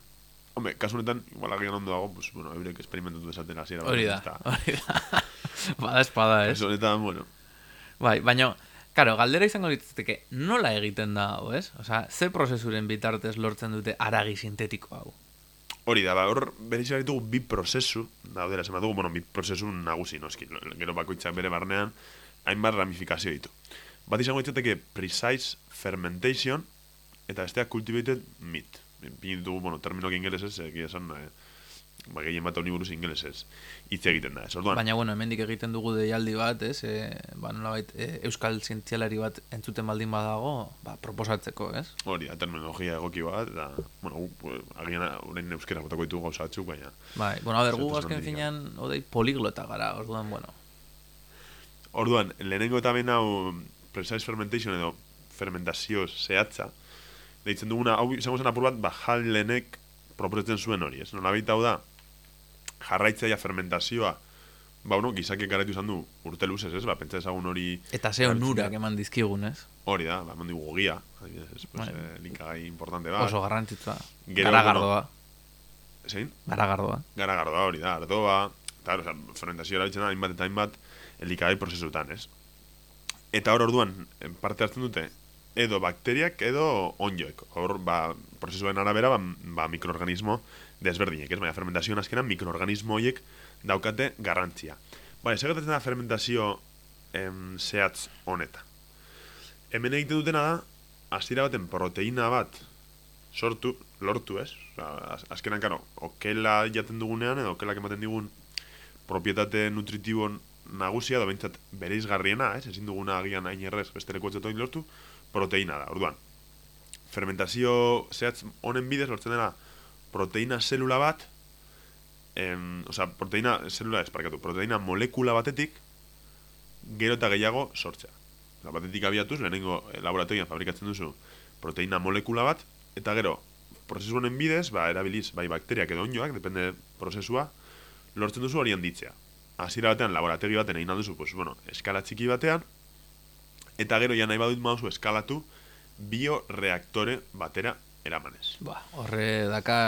Hombre, kasu honetan, igual agian ondo dago, pues, bueno, eurek esperimentatu desaten hasiera. Hori da, hori da. Bada espada, ez? Ez honetan, bueno, Bai, baina, karo, galdera izango litzateke, nola egiten da hau, ez? Osea, ze prozesuren bitartez lortzen dute aragi sintetiko hau? Hori da, ba, hor bereiz ditugu bi prozesu, daudela, esan dugu, bueno, bi prozesu nagusi, noski, gero bakoitzak bere barnean, hainbat ramifikazio ditu. Bat izango ditzateke precise fermentation, eta besteak cultivated meat. Bi ditugu, bueno, terminok ingelesez, egia esan, eh, ba, gehien bat honi buruz ingelesez hitz egiten da, ez orduan. Baina, bueno, hemendik egiten dugu deialdi bat, ez? E, ba, nolabait, e, euskal zientzialari bat entzuten baldin badago, ba, proposatzeko, ez? Hori da, terminologia egoki bat, eta, bueno, gu, agian orain euskera botako ditugu gauza batzuk, baina, Bai, bueno, a ber, gu azken finean, odei, poliglota gara, orduan, bueno. Orduan, lehenengo eta behin hau precise fermentation edo fermentazio zehatza, deitzen duguna, hau izango zen apur bat, ba, Hallenek proposatzen zuen hori, ez? Nola hau da, jarraitzaia fermentazioa, ba, bueno, gizake garaitu izan du urte luzez, ez? Ba, pentsa ezagun hori... Eta ze onurak eman dizkigun, ez? Hori da, ba, eman digu gogia, adibidez, pues, Bai. eh, importante bat. Oso garrantzitsua. Gero, Garagardoa. Zein? Garagardoa. gara gardoa hori da, ardoa, eta, oza, fermentazioa erabiltzen da, hainbat eta hainbat elikagai prozesutan, ez? Eta hor orduan, parte hartzen dute, edo bakteriak edo onjoek. Hor, ba, prozesuen arabera, ba, ba mikroorganismo desberdinek, ez? Baina fermentazioan azkenan mikroorganismo horiek daukate garrantzia. Ba, ez egatzen da fermentazio em, zehatz honeta. Hemen egiten dutena da, hasiera baten proteina bat sortu, lortu ez? Azkenan, karo, okela jaten dugunean, edo okelak ematen digun propietate nutritibon nagusia, edo behintzat bere izgarriena, ez? Ezin duguna agian hain errez, beste lekuetzeto lortu, proteina da, orduan. Fermentazio zehatz honen bidez lortzen dena proteina zelula bat, em, oza, proteina zelula ez, parkatu, proteina molekula batetik, gero eta gehiago sortzea. Oza, batetik abiatuz, lehenengo eh, laboratorian fabrikatzen duzu proteina molekula bat, eta gero, prozesu honen bidez, ba, erabiliz, bai bakteriak edo onjoak, depende prozesua, lortzen duzu hori handitzea. Hasiera batean, laborategi baten egin duzu, pues, bueno, eskala txiki batean, eta gero ja nahi badut mauzu eskalatu bioreaktore batera eramanez. Ba, horre daka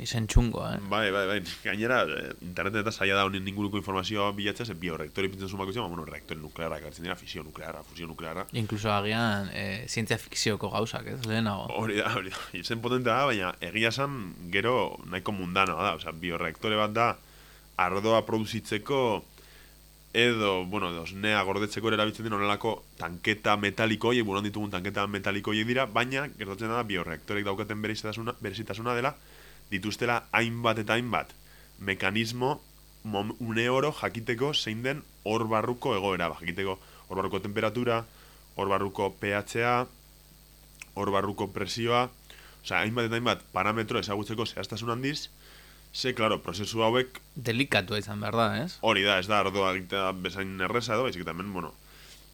izen txungoa, eh? Bai, bai, bai. Gainera, eh, internet eta zaila da honen inguruko informazioa bilatzea, ze bioreaktori pintzen zuen bakoitzea, ba, bueno, reaktore nuklearra, gartzen dira, fisio nuklearra, fusio nuklearra. Inkluso agian e, zientzia fikzioko gauzak, ez? Lehenago. Hori da, hori da. Izen potentea da, baina egia esan gero nahiko mundanoa da. Osea, bioreaktore bat da, ardoa produzitzeko edo, bueno, edo, nea gordetzeko erabiltzen dira onelako tanketa metaliko horiek, buruan ditugun tanketa metaliko horiek dira, baina, gertatzen da, bioreaktorek daukaten berezitasuna, berezitasuna dela, dituztela hainbat eta hainbat mekanismo mom, une oro jakiteko zein den hor barruko egoera, ba, jakiteko hor barruko temperatura, hor barruko pH-a, hor barruko presioa, osea, hainbat eta hainbat parametro ezagutzeko zehaztasun handiz, ze, claro, prozesu hauek Delikatua izan behar da, ez? hori da, ez da ardoa egitea bezain erreza edo, baizik eta hemen, bueno,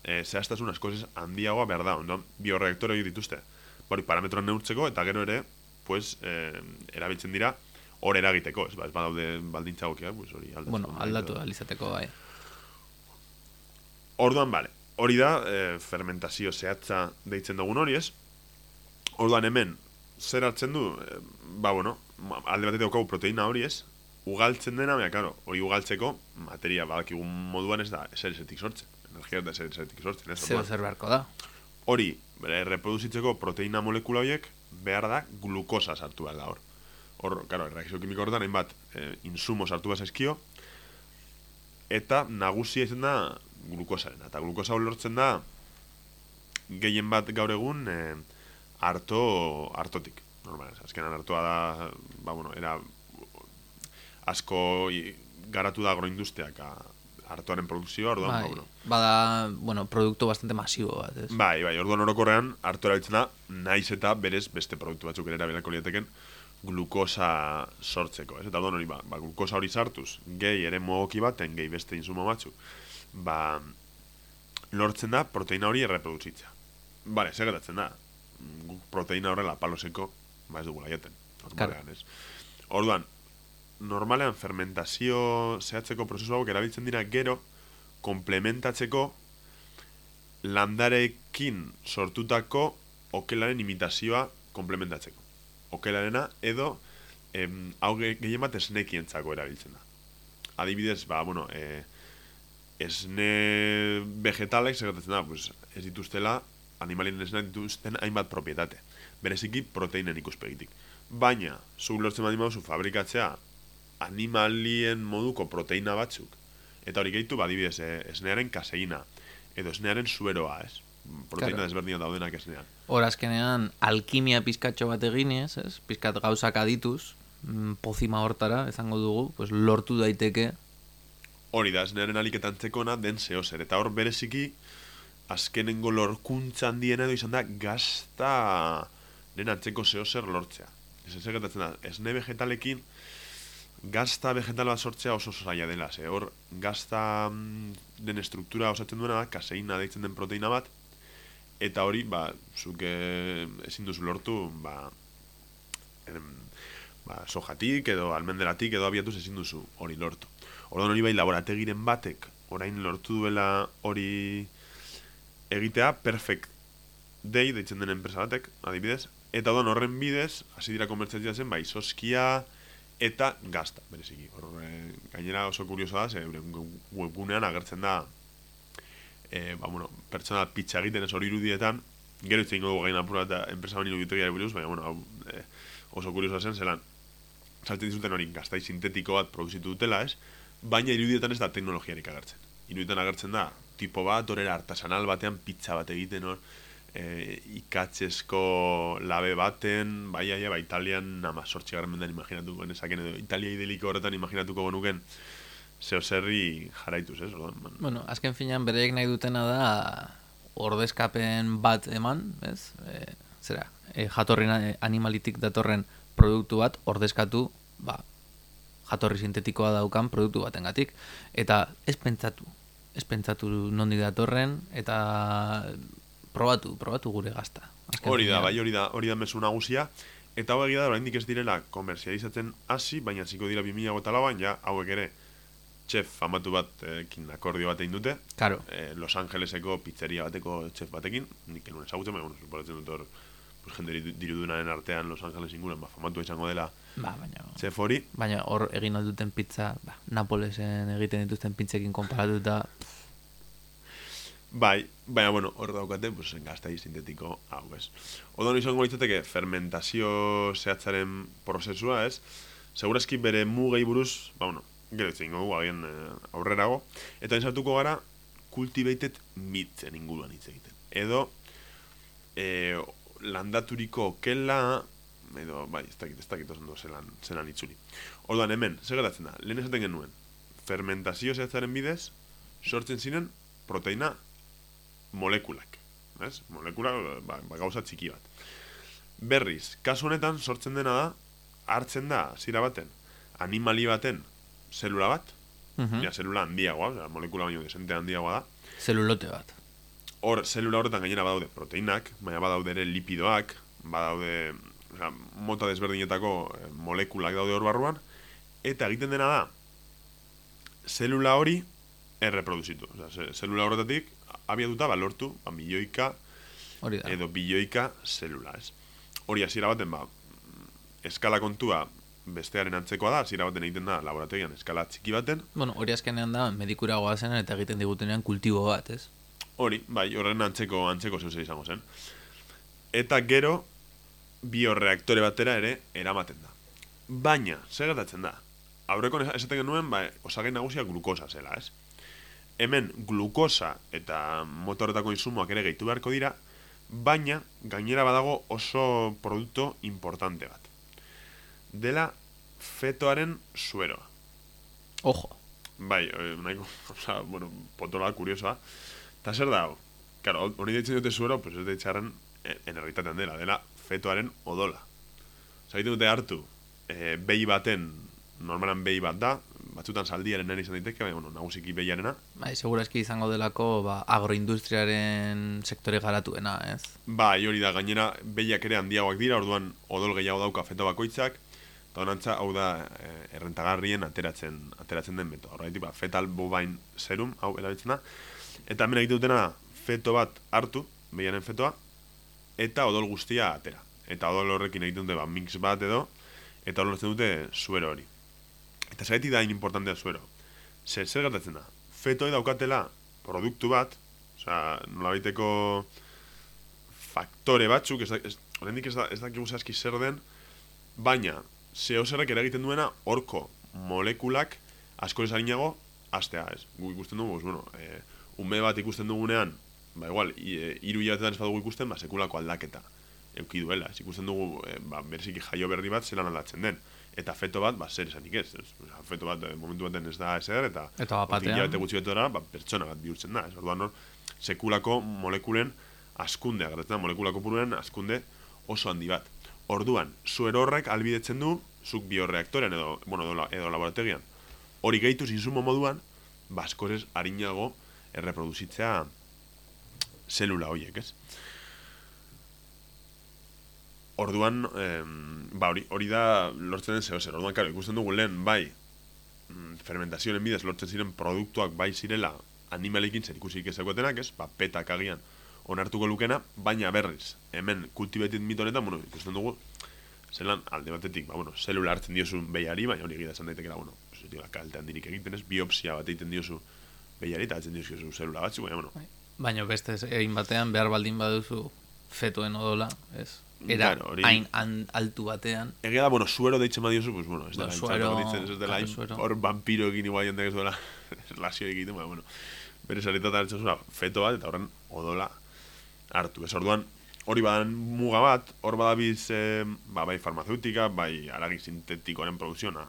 e, zehaztasun asko handiagoa behar da, ondo, bioreaktore hori dituzte. Hori, parametroan neurtzeko, eta gero ere, pues, e, erabiltzen dira, hor eragiteko, ez, ba, ez badaude baldintza gokiak, pues, hori aldatu. Bueno, aldatu alizateko, bai. Orduan, bale, hori da, e, fermentazio zehatza deitzen dugun hori, ez? Orduan hemen, zer hartzen du, e, ba, bueno, alde batetik daukagu proteina hori, ez? Ugaltzen dena, baina, karo, hori ugaltzeko, materia badakigun moduan ez da, eser esetik sortzen. Energia da eser esetik sortzen, ez? Zer zer beharko da. hori, bere, reproduzitzeko proteina molekula horiek, behar da glukosa sartu behar da hor. Hor, karo, reakzio kimiko horretan, hainbat, e, insumo sartu behar zaizkio, eta nagusia izan da glukosaren. Eta glukosa hor lortzen da, gehien bat gaur egun, e, harto, hartotik. Normal, azkenan hartoa da, ba, bueno, era asko i- garatu da agroindustriak a, hartoaren produkzioa, orduan, Bai, ba, bueno, bada, bueno, produktu bastante masibo bat, ez? Bai, bai, orduan orokorrean hartu erabiltzen da, naiz eta berez beste produktu batzuk ere erabilako liateken glukosa sortzeko, ez? Eta orduan hori, ba, ba, glukosa hori sartuz, gehi ere mogoki baten, gehi beste insumo batzuk, ba, lortzen da proteina hori erreproduzitzea. Bale, zer da? Guk proteina horrela paloseko, ba ez dugula jaten, normalean, ez? Orduan, normalean fermentazio zehatzeko prozesu hauek erabiltzen dira gero komplementatzeko landarekin sortutako okelaren imitazioa komplementatzeko. Okelarena edo em, hau ge- gehien bat esnekientzako erabiltzen da. Adibidez, ba, bueno, e, esne vegetalek segertatzen da, pues, ez dituztela animalien esne dituzten hainbat propietate. Bereziki proteinen ikuspegitik. Baina, zu lortzen badi mauzu fabrikatzea animalien moduko proteina batzuk, eta hori gehitu, badibidez, eh, esnearen kaseina, edo esnearen sueroa, ez? Proteina Claro. desberdinak daudenak esnean. Hor azkenean alkimia pizkatxo bat eginez, ez? Pizkat gauzak adituz, mm, pozima hortara, izango dugu, pues lortu daiteke, Hori da, esnearen aliketan txekona den zehozer. Eta hor bereziki, azkenengo lorkuntza handiena edo izan da, gazta den antzeko zehozer lortzea. Ez ez gertatzen da, esne vegetalekin, gazta vegetal bat sortzea oso zaila dela. Ze hor, gazta mm, den estruktura osatzen duena da, kaseina deitzen den proteina bat, eta hori, ba, zuke ezin duzu lortu, ba, em, ba, sojatik edo almenderatik edo abiatuz ezin duzu hori lortu. Orduan hori bai laborategiren batek orain lortu duela hori egitea perfect day deitzen den enpresa batek, adibidez, eta orduan horren bidez hasi dira komertzializatzen bai soskia eta gazta, bereziki. Hor, eh, gainera oso kurioso da, ze webgunean agertzen da e, ba, bueno, pertsona pitza egiten ez hori irudietan Gero itzen dugu gain apura eta enpresa bani lugitegiari buruz, baina, bueno, eh, oso kuriosoa zen, zelan, saltzen dizuten hori gaztai sintetiko bat produzitu dutela, ez? Baina irudietan ez da teknologiarik agertzen. Irudietan agertzen da, tipo bat, orera artesanal batean pizza bat egiten, hor, e, ikatzesko labe baten, bai, bai, bai, italian, nama, sortxe garren mendan imaginatuko, nezaken edo, italia ideliko horretan imaginatuko genuken, zeo zerri jaraituz, ez? Orduan, man. Bueno, azken finean bereik nahi dutena da ordezkapen bat eman, ez? E, zera, e, jatorri na- animalitik datorren produktu bat ordezkatu, ba, jatorri sintetikoa daukan produktu batengatik eta ez pentsatu, ez pentsatu nondik datorren eta probatu, probatu gure gazta. Hori da, bai, hori da, hori da mezu nagusia. Eta hau egia da, oraindik ez direla komerzializatzen hasi, baina ziko dira 2008 lauan, ja, hauek ere, chef famatu bat, ekin akordio bat egin dute, Karo, eh, Los Angeleseko pizzeria bateko chef batekin, nik enuen ezagutzen, baina, bueno, suporatzen dut hor, pues, jende diru- dirudunaren artean Los Angeles inguruan, ba, famatu izango dela ba, baina... chef hori, Baina hor egin duten pizza, ba, Napolesen egiten dituzten pintzekin konparatuta, Bai, baina, bueno, hor daukate, pues, gaztai sintetiko hau, ez. Odon izango litzateke fermentazio zehatzaren prozesua, ez? Segurazki bere mugei buruz, ba, bueno, gero itzen dugu, agian eh, aurrerago. Eta ensartuko gara, cultivated meatzen inguruan hitz egiten. Edo, eh, landaturiko okela, edo, bai, ez dakit, ez dakit oso zelan, zelan itzuli. Orduan, hemen, zer gertatzen da, lehen esaten genuen, fermentazio zehatzaren bidez, sortzen ziren proteina molekulak. Ez? Molekula, ba, ba, gauza txiki bat. Berriz, kasu honetan sortzen dena da, hartzen da, zira baten, animali baten zelula bat, Mhm. ja, zelula handiagoa, osea, molekula baino desente handiagoa da, zelulote bat. hor, zelula horretan gainera badaude proteinak, baina badaude ere lipidoak, badaude osea, mota desberdinetako eh, molekulak daude hor barruan, eta egiten dena da, zelula hori erreproduzitu. Ze- zelula horretatik abiatuta ba, lortu ba, milioika Hori da. edo bilioika zelula, ez? Hori hasiera baten, ba, eskala kontua bestearen antzekoa da, hasiera baten egiten da laborategian eskala txiki baten, Bueno, hori azkenean da medikura goazen eta egiten digutenean kultibo bat, ez? Hori, bai, horren antzeko antzeko zeu izango zen. Eta gero bioreaktore batera ere eramaten da. Baina, zer gertatzen da? Aurreko esaten genuen, ba, osagai nagusia glukosa zela, ez? Hemen glukosa eta motoretako insumoak ere gehitu beharko dira, baina gainera badago oso produkto importante bat. Dela fetoaren sueroa. Ojo. Bai, eh, nahiko, oza, bueno, potola kuriosoa. Eta zer da? Claro, hori deitzen dute zuero, pues ez deitxarren enerritatean dela, dela fetoaren odola. Osa, egiten dute hartu, e, behi baten, normalan behi bat da, batzutan zaldiaren izan daiteke, baina, bueno, nagusiki behiarena. Bai, segurazki izango delako ba, agroindustriaren sektore garatuena, ez? Bai, hori da, gainera, behiak ere handiagoak dira, orduan odol gehiago dauka feto bakoitzak, eta honantza, hau da, e, errentagarrien ateratzen, ateratzen den metoda. Horregatik, ba, fetal bovine serum, hau erabiltzen da, eta hemen egiten dutena feto bat hartu, behiaren fetoa, eta odol guztia atera. Eta odol horrekin egiten dute, ba, mix bat edo, eta hor lortzen dute zuero hori. Eta zaitik da importantea zuero. Zer, zer gertatzen da? Fetoi daukatela produktu bat, osea, nolabaiteko faktore batzuk, ez, da, ez, ez, da, ez dakigu zehazki zer den, baina, zeo zerrek eragiten duena, horko molekulak asko ezarinago astea, ez? Gu ikusten dugu, bueno, e, ume bat ikusten dugunean, ba igual, i- e, hiru hilabetetan ez badugu ikusten, ba, sekulako aldaketa euki duela, ez ikusten dugu, e, ba, bereziki jaio berri bat zelan aldatzen den. Eta feto bat, ba, zer esanik ez. ez feto bat, e, momentu baten ez da ezer, eta Eta bat batean- hilabete gutxi betera, ba, pertsona bat bihurtzen da. Ez orduan hor, sekulako molekulen askundea, gertatzen da, molekulako pururen askunde oso handi bat. Orduan, zuero horrek albidetzen du, zuk bioreaktorean edo, bueno, edo, edo laborategian, hori gehitu insumo moduan, baskorez harinago erreproduzitzea zelula horiek, ez? Orduan, em, ba, hori, hori da lortzen den zeo zer. Orduan, karo, ikusten dugu lehen, bai, mm, fermentazioen bidez lortzen ziren produktuak bai zirela animalekin zer ikusik ezakotenak, ez? Ba, petak agian onartuko lukena, baina berriz, hemen kultibetit mito honetan, bueno, ikusten dugu, zelan alde batetik, ba, bueno, zelula hartzen diozu behiari, baina hori egia esan daitekela, bueno, pues, ez dira kalte handirik egiten ez, biopsia bat egiten diozu behiari, eta hartzen diozu zelula batzu, baina, bueno, Baina beste egin batean behar baldin baduzu fetoen odola, ez? Era Claro, hori- hain an- altu batean. Egia da, bueno, suero deitzen badiozu, pues bueno, ez dela, Bueno, suero, ditzen, ez dela, hor vampiro egin igual jendeak ez duela, lasio egiten, baina, bueno, bere sarita hartzen zula, feto bat, eta horren odola hartu. Ez orduan, hori badan muga bat, hor badabiz, eh, ba, bai farmazeutika, bai aragi sintetikoaren produziona,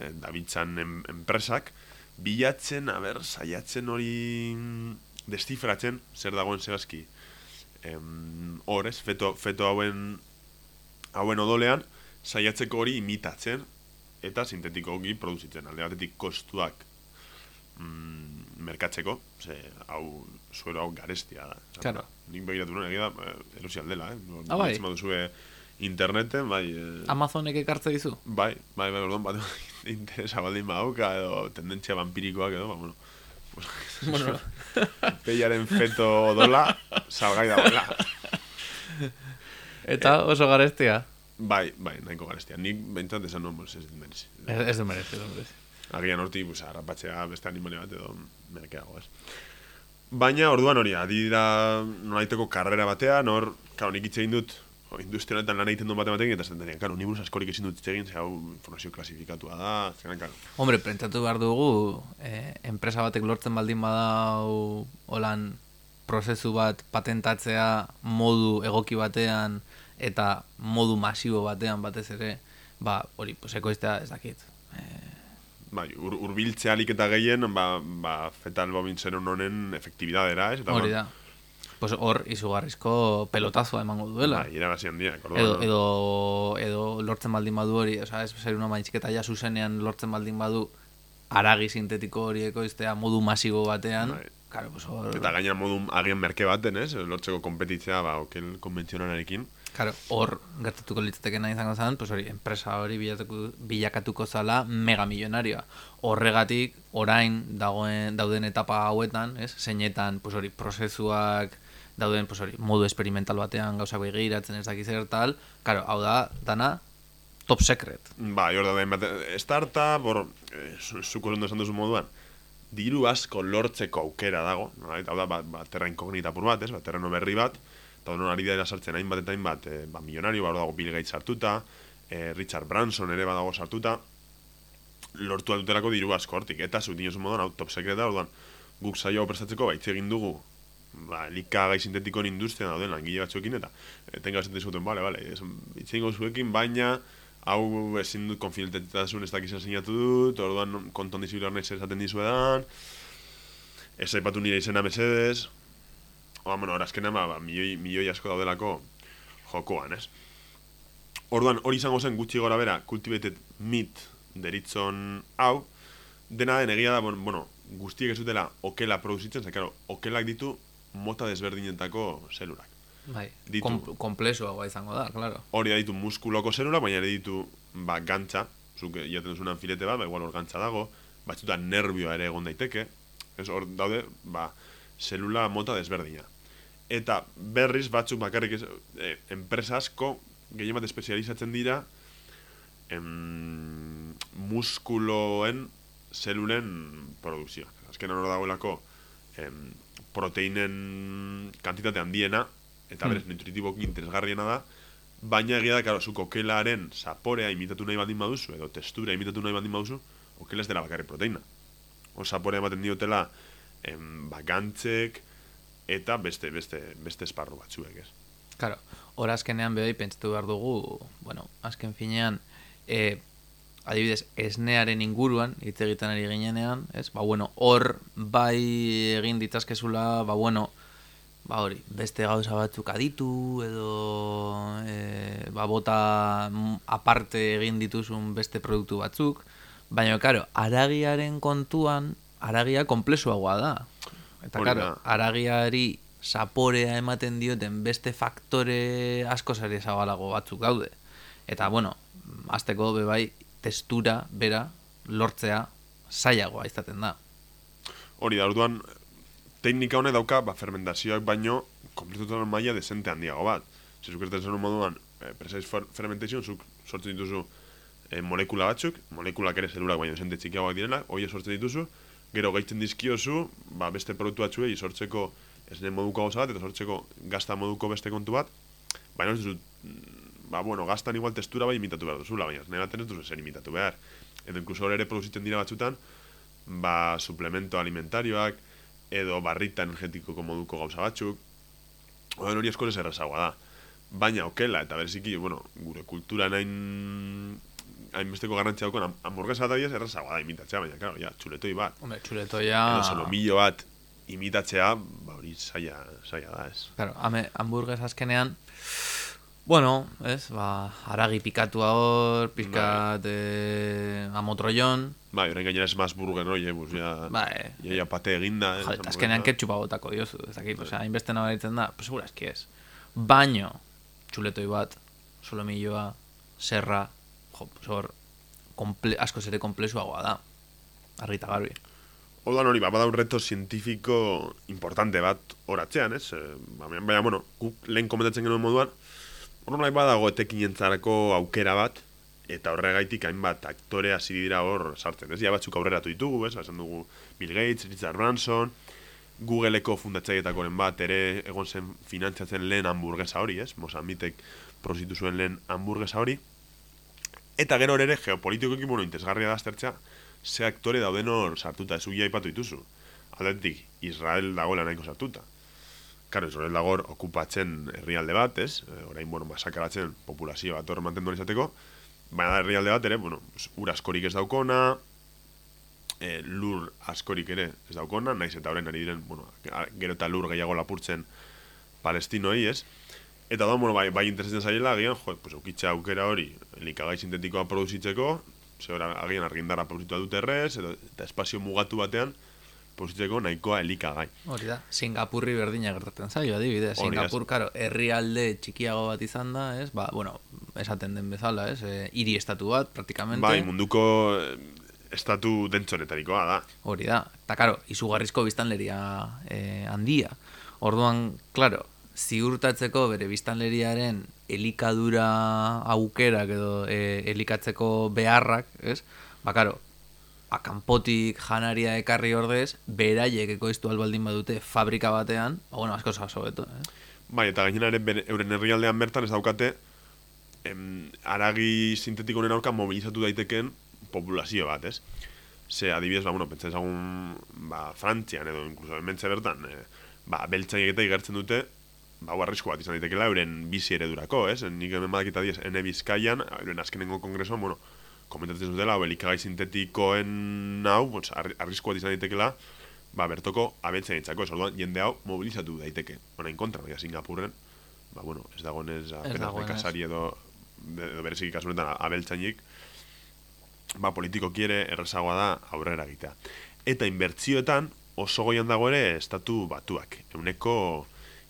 eh, dabitzan en, enpresak, bilatzen, a ber, saiatzen hori mm, destifratzen, zer dagoen zehazki, em, hor, ez, feto, feto hauen hauen odolean, saiatzeko hori imitatzen eta sintetikoki produzitzen. Alde batetik kostuak mm, merkatzeko, ze hau suero hau garestia da. Esan Claro. Nik begiratu nuen, egia da, eh, erosi aldela, eh? Ah, bai. Baduzue interneten, bai... Eh, Amazonek ekartze dizu? Bai, bai, bai, orduan, bat, interesa baldin badauka, edo tendentzia vampirikoak edo, ba, bueno, bueno, peiaren feto odola, salgai dagoela. eta oso garestia. Bai, bai, nahiko garestia. Nik behintzat esan pues, ez dit merezi. Ez, ez du merezi, ez du merezi. Agian horti, pues, harrapatzea beste animale bat edo merkeago, ez. Baina, orduan hori, adira nolaiteko karrera batean, hor, karo, nik hitz egin dut, o, industria honetan lan egiten duen bate batekin, eta zaten denean, karo, ni buruz askorik ezin dut egin, ze hau informazio klasifikatua da, zeran, karo. Hombre, pentsatu behar dugu, eh, enpresa batek lortzen baldin badau holan prozesu bat patentatzea modu egoki batean eta modu masibo batean batez ere, ba, hori, pues, ekoiztea ez dakit. Eh, Bai, ur, urbiltzea alik eta gehien, ba, ba fetal bobintzen honen efektibidadera, ez? Eta, hori ba, da. Pues hor, izugarrizko pelotazoa emango duela. Bai, irabazi orduan. Edo, edo, edo lortzen baldin badu hori, oza, ez zer una maitxiketa ja zuzenean lortzen baldin badu aragi sintetiko hori ekoiztea modu masibo batean, Bai. Claro, pues hor, Eta gaina modu agian merke baten, ez? Lortzeko kompetitzea, ba, okel konbentzionalarekin. claro, hor gertatuko litzatekena izango zen, pues hori, enpresa hori bilakatuko zala mega milionarioa. Horregatik, orain dagoen, dauden etapa hauetan, ez? Zeinetan, pues hori, prozesuak dauden, pues hori, modu experimental batean gauzak begiratzen ez dakiz zer tal, claro, hau da, dana, top secret. Ba, hor da bat, startup, hor, eh, ondo esan duzu moduan, diru asko lortzeko aukera dago, nolabait, hau da, ba, ba, terra inkognita pur bat, ez, ba, terreno berri bat, eta hor ari dira sartzen hainbat eta hainbat, eh, ba, milionario, ba, dago Bill Gates sartuta, eh, Richard Branson ere badago sartuta, lortu aldutelako diru asko hortik, eta zu dinozu moduan, hau top secreta, orduan, guk saio prestatzeko, ba, hitz egin dugu, ba, lika gai sintetikoen industria dauden langile batzuekin, eta etenga esaten zuten, bale, bale, egingo zuekin, baina, hau ezin dut konfidentetitasun ez dakizan sinatu dut, orduan konton dizibilar nahi esaten dizuedan, ez aipatu nire izena mesedez, Oa, bueno, hor azkenean, ba, ba, milioi, milioi asko daudelako jokoan, ez? Orduan, hori izango zen gutxi gora bera, cultivated meat deritzon hau, dena den egia da, bueno guztiek ez dutela okela produzitzen, ze, claro, okelak ditu mota desberdinetako zelulak. Bai, Ditu. kom, komplexuagoa izango da, claro. Hori da ditu muskuloko zelulak, baina ere ditu, ba, gantza, zuk jaten duzunan filete bat, ba, igual hor gantza dago, batzutan nervioa ere egon daiteke, ez hor daude, ba, zelula mota desberdina. Eta berriz batzuk bakarrik ez, e, enpresa asko gehien bat espezializatzen dira em, muskuloen zelulen produkzioa. Azken hor dagoelako em, proteinen kantitate handiena eta Hmm. berez nutritiboki interesgarriena da, baina egia da, karo, zuk okelaren zaporea imitatu nahi baldin baduzu, edo testura imitatu nahi baldin baduzu, okela ez dela bakarrik proteina. O zaporea ematen diotela em, bakantzek eta beste, beste, beste esparru batzuek, ez? Claro, hor azkenean bebai pentsatu behar dugu, bueno, azken finean, e, adibidez, esnearen inguruan, hitz egiten ari ginenean, ez? Ba, bueno, hor bai egin ditzazkezula, ba, bueno, ba, hori, beste gauza batzuk aditu, edo, e, ba, bota aparte egin dituzun beste produktu batzuk, baina, karo, aragiaren kontuan, aragia komplexuagoa da. Eta, karo, aragiari saporea ematen dioten beste faktore asko sari zabalago batzuk gaude. Eta, bueno, azteko bebai testura, bera, lortzea, zailagoa izaten da. Hori da, orduan, teknika honek dauka, ba, fermentazioak baino, kompletutaren maila desente handiago bat. Zer zuk ez zenun moduan, eh, precise fer fermentation, zuk sortzen dituzu eh, molekula batzuk, molekulak ere zelulak baino desente txikiagoak direla, hori sortzen dituzu, gero gehitzen dizkiozu, ba, beste produktu batzuei sortzeko esne moduko gauza bat, eta sortzeko gazta moduko beste kontu bat, baina ez dut, ba, bueno, gaztan igual testura bai imitatu behar duzula, baina esne baten ez duzu zer imitatu behar. Edo inkluso hor ere produzitzen dira batzutan, ba, suplemento alimentarioak, edo barrita energetikoko moduko gauza batzuk, Oden hori eskolez errazagoa da. Baina, okela, eta bereziki, bueno, gure kultura nahin hainbesteko garrantzia daukon, hamburguesa bat adiez errazagoa da imitatzea, baina, claro, ja, txuletoi bat. Hombre, txuletoia... Edo solomillo bat imitatzea, ba, hori saia, saia da, ez. Claro, hame, hamburguesa azkenean, bueno, ez, ba, aragi pikatua hor, pizkat eh, amotrollon, Bai, orain gainera ez maz burgen hori, eh, ja, Bai. ja, ja pate eginda. eh, Joder, azkenean ketchupa botako diozu, ez dakit, osea, hainbeste nabaritzen da, pues segura eski ez. Baino, txuletoi bat, solomilloa, serra, jo, pues hor, komple, asko zere komplexuagoa da. Argita garbi. Orduan hori, ba, bada un reto científico importante bat horatzean, ez? Eh, ba, baina, bueno, guk lehen komentatzen genuen moduan, horren badago etekinentzarako aukera bat, eta horregaitik hainbat aktore hasi dira hor sartzen, ez? Ja batzuk aurreratu ditugu, ez? Esan dugu Bill Gates, Richard Branson, Googleeko fundatzaietakoren bat ere egon zen finantzatzen lehen hamburguesa hori, ez? Mosambitek prozitu zuen lehen hamburguesa hori. Eta gero ere geopolitikoki, bueno, interesgarria da aztertzea, ze aktore dauden hor sartuta, ez aipatu dituzu. Aldetik, Israel dagoela nahiko sartuta. Karo, Israel dago hor okupatzen herrialde bat, ez? E, orain, bueno, masakaratzen populazio bat hor mantendu izateko. Baina herrialde bat ere, bueno, ur askorik ez daukona, e, lur askorik ere ez daukona, naiz eta horren ari diren, bueno, gero eta lur gehiago lapurtzen palestinoi, ez? Eta da, bueno, bai, bai interesetzen zailela, agian, jo, pues, eukitza aukera hori, elikagai sintetikoa produzitzeko, ze agian argindarra produzitua dute errez, edo, eta espazio mugatu batean, produzitzeko nahikoa elikagai. Hori da, Singapurri berdina gertatzen zaio, adibidez. Singapur, karo, herrialde txikiago bat izan da, ez? Ba, bueno, esaten den bezala, ez? E, hiri estatu bat, praktikamente. Bai, munduko eh, estatu dentsonetarikoa da. Hori da. Eta, karo, izugarrizko biztanleria eh, handia. Orduan, klaro, ziurtatzeko bere biztanleriaren elikadura aukerak edo eh, elikatzeko beharrak, ez? Ba, karo, ba, kanpotik janaria ekarri ordez, beraiek ekoiztu albaldin badute fabrika batean, ba, bueno, asko zazo beto, eh? Bai, eta gainera ere euren herrialdean bertan ez daukate em, aragi sintetiko honen aurka mobilizatu daiteken populazio bat, ez? Ze adibidez, ba, bueno, pentsa ezagun, ba, Frantzian edo incluso hementxe bertan, e, ba, beltzaiek eta igertzen dute, ba, arrisku bat izan daitekela euren bizi eredurako, ez? Nik hemen badakita diez, ene bizkaian, euren azkenengo kongresoan, bueno, komentatzen zutela, hau, elikagai sintetikoen hau, pues, arri- arrisku bat izan daitekela, ba, bertoko abetzen ditzako, ez orduan, jende hau mobilizatu daiteke. Horain kontra, baina Singapurren, ba, bueno, ez dagoenez apenas nekazari edo, edo bereziki kasu honetan abeltzainik, ba, politiko kiere errezagoa da aurrera egitea. Eta inbertzioetan oso goian dago ere estatu batuak, euneko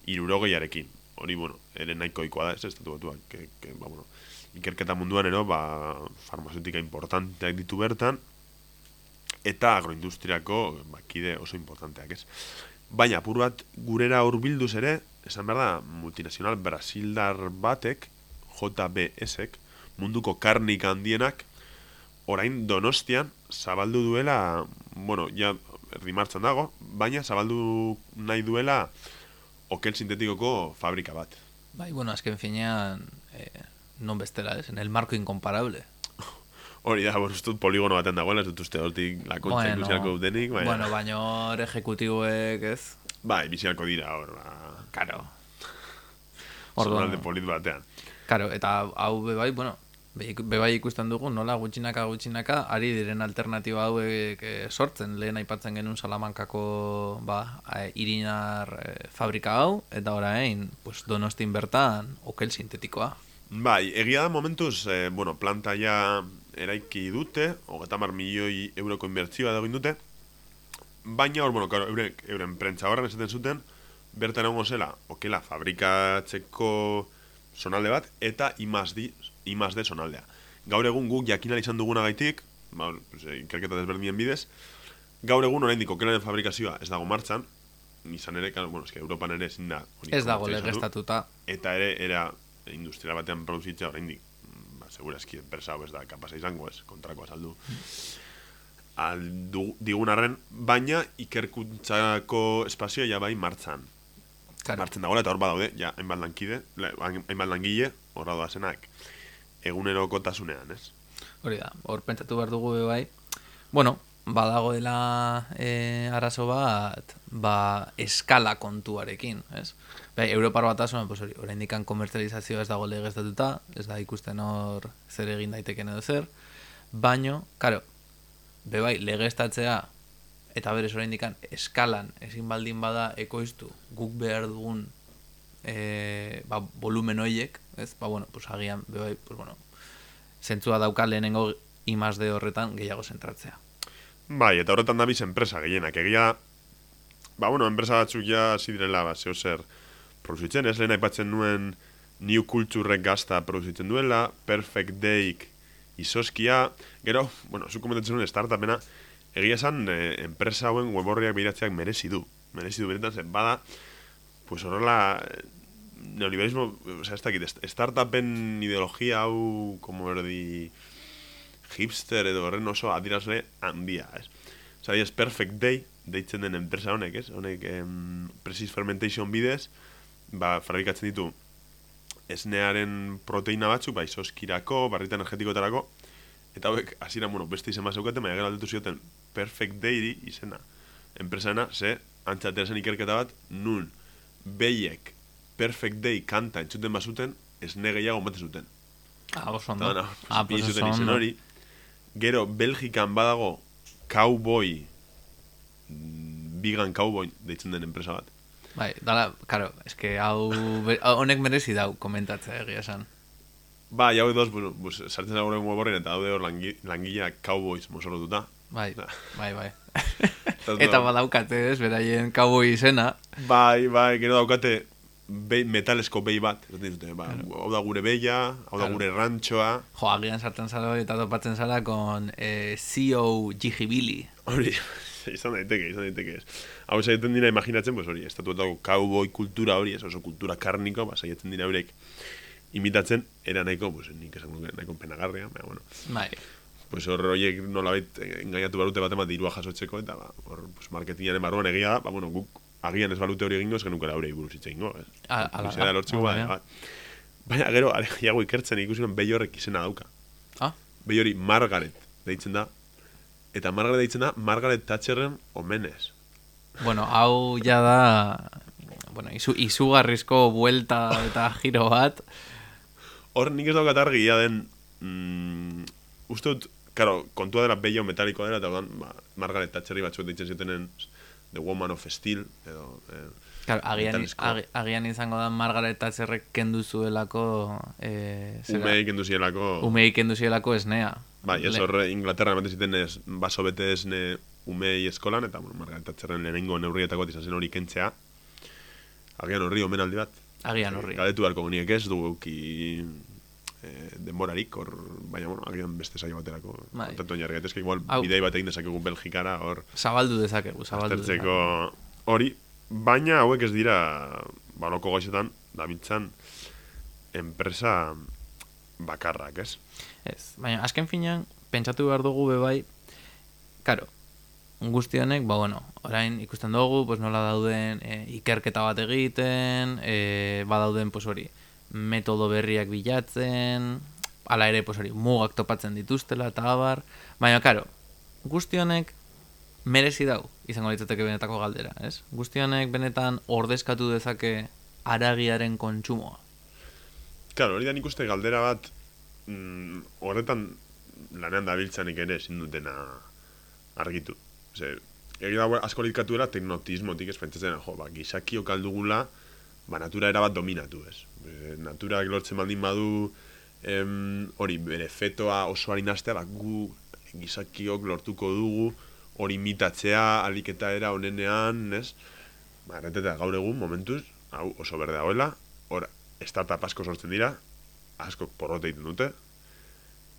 irurogeiarekin. Hori, bueno, ere nahiko ikoa da, ez estatu batuak, que, que, ba, bueno, ikerketa munduan ero, ba, farmazeutika importanteak ditu bertan, eta agroindustriako bakide oso importanteak, ez? Baina, apur bat gurera hurbilduz ere, esan behar da, multinazional brasildar batek, JBSek, munduko karnik handienak, orain donostian zabaldu duela, bueno, ja erdi martxan dago, baina zabaldu nahi duela okel sintetikoko fabrika bat. Bai, bueno, azken finean, eh, non bestela, ez? En el marco incomparable. Hori da, boruz dut poligono baten dagoela, ez dut uste hortik lakuntza bueno, ikusialko denik, baina... bueno, baino hor ejecutiboek, ez? Bai, bizialko dira hor, ba... Karo. Orduan, Orduan, polit batean. Karo, eta hau bebai, bueno, be- bebai ikusten dugu, nola gutxinaka gutxinaka, ari diren alternatiba hauek eh, sortzen, lehen aipatzen genuen Salamankako ba, eh, irinar eh, fabrika hau, eta orain, pues, donostin bertan, okel sintetikoa. Bai, egia da momentuz, eh, bueno, planta ja eraiki dute, hogeta mar milioi euroko inbertzioa da egin dute, baina hor, bueno, claro, euren, euren prentza horren esaten zuten, bertan egongo zela, okela, fabrikatzeko sonalde bat, eta I+D, I+D sonaldea. Gaur egun guk jakinal izan duguna gaitik, ba, eh, ikerketa desberdinen bidez, gaur egun oraindik okelaren fabrikazioa ez dago martxan, izan ere, bueno, eske Europan ere ezin da. Ez dago legestatuta. eta ere era industria batean produzitzea oraindik ba segurazki enpresa hau ez da kapasa izango ez kontrakoa saldu al du, digun arren baina ikerkuntzako espazioa ja bai martzan Claro. Martzen dagoela, eta hor badaude, ja, hainbat lankide, la- hainbat langile, hor da zenak, egunerokotasunean, ez? Hori da, hor pentsatu behar dugu bai. Bueno, badago dela e, arazo bat, ba, eskala kontuarekin, ez? Bai, Europar batasunan, pues hori, oraindikan komertzializazioa ez dago legeztatuta, ez da ikusten hor zer egin daiteken edo zer, baino, karo, be bai, legeztatzea eta berez oraindikan eskalan ezin baldin bada ekoiztu guk behar dugun e, ba, volumen hoiek, ez? Ba, bueno, pues agian, be bai, pues bueno, zentzua dauka lehenengo imaz de horretan gehiago zentratzea. Bai, eta horretan dabiz enpresa gehienak. Egia da, ba, bueno, enpresa batzuk ja zidirela, ba, zeo zer produzitzen, ez lehen aipatzen nuen New Culture gazta produzitzen duela, Perfect Dayk izoskia, gero, bueno, zu komentatzen nuen startupena, egia esan, eh, enpresa hauen web horriak behiratzeak merezi du. Merezi du, benetan zen, bada, pues horrela, eh, neoliberalismo, o sea, ez dakit, startupen ideologia hau, como erdi, hipster edo horren oso adirazle handia, ez? Osa, Perfect Day, deitzen den enpresa honek, ez? Honek, em, Precis Fermentation bidez, ba, fabrikatzen ditu esnearen proteina batzuk, ba, izoskirako, barrita energetikotarako, eta hauek, hasieran bueno, beste izen bat zeukaten, baina gero aldetu zioten Perfect Day izena. Enpresana, ze, antzatera zen ikerketa bat, nun, behiek Perfect Day kanta entzuten bazuten, esne gehiago ematen zuten. Ah, oso ondo. no, ah, pues zuten izen hori. Gero, Belgikan badago cowboy, mm, vegan cowboy deitzen den enpresa bat. Bai, dala, karo, eske hau, honek merezi dau komentatzea egia esan. Ba, jau edoz, bueno, pues, sartzen zago web horren eta daude hor langi, langileak cowboys mozorrotuta. Bai, Da. bai, bai. Eta badaukate, ez, beraien cowboy izena. Bai, bai, gero daukate be, metalesko behi bat. Esaten dizute, ba, hau da gure beia, hau da Claro. gure rantxoa. Jo, agian sartzen zara eta topatzen zara con eh, CEO Jigibili. Hori, izan daiteke, izan daiteke ez. Hau saiatzen dira imaginatzen, pues hori, estatuetako cowboy kultura hori, ez oso kultura karniko, ba, saiatzen dira eurek imitatzen, era nahiko, pues, nik esan nuke, nahiko penagarria, baina, bueno, Bai, pues hor horiek nolabait engainatu balute bat emat dirua jasotzeko, eta ba, hor, pues, marketingaren barruan egia da, ba, bueno, guk agian ez balute hori egingo, ez genukela hori buruz hitz egingo, ez? Ala ala ba, da. ba. Baina, gero, aregiago ikertzen ikusi behi horrek izena dauka. ah, Behi hori Margaret deitzen da, eta Margaret deitzen da Margaret Thatcherren omenez. bueno, hau ja da, bueno, izu, izugarrizko buelta eta giro bat, Hor nik ez daukat argi ia den mm, uste dut, karo, kontua dela bello metalikoa dela, eta ba, Margaret Thatcherri batzuek deitzen zitenen The Woman of Steel, edo... Eh, Claro, agian, agi- agian izango da Margaret Thatcherrek kendu zuelako eh, zera, umei kendu zielako... umei kendu zuelako esnea. Bai, ez horre Inglaterra ematen ziten ez baso bete esne umei eskolan, eta bueno, Margaret Thatcherren lehenengo neurrietako bat izan zen hori kentzea. Agian horri omenaldi bat. Agian horri. Galetu beharko geniek ez, duguki eh, denborarik, hor, baina, bueno, agian beste saio baterako. Bai. Ez que igual Hau. bidei bat egin dezakegu Belgikara, hor, Zabaldu dezakegu, zabaldu dezakegu. hori, baina hauek ez dira baloko goizetan, dabiltzan enpresa bakarrak, ez? Ez, baina azken finean, pentsatu behar dugu bebai, karo, guzti honek, ba bueno, orain ikusten dugu, pues nola dauden e, ikerketa bat egiten, e, badauden, pues hori, metodo berriak bilatzen, ala ere, pues hori, mugak topatzen dituztela eta abar, baina, karo, guzti honek merezi dau, izango litzateke benetako galdera, ez? Guzti honek benetan ordezkatu dezake aragiaren kontsumoa. Claro, hori da nik uste galdera bat mm, horretan lanean dabiltzanik ere ezin dutena argitu. Ose, egia da asko litkatuera teknotismotik ez pentsatzen, jo, ba, gizakiok aldugula, ba, natura erabat dominatu, ez. E, naturak lortzen baldin badu em, hori, bere fetoa oso harinaztea, ba, gu gizakiok lortuko dugu hori imitatzea, aliketa era onenean, ez? Ba, erreteta gaur egun, momentuz, hau oso berde dagoela, hor, startup asko sortzen dira, asko porrote egiten dute,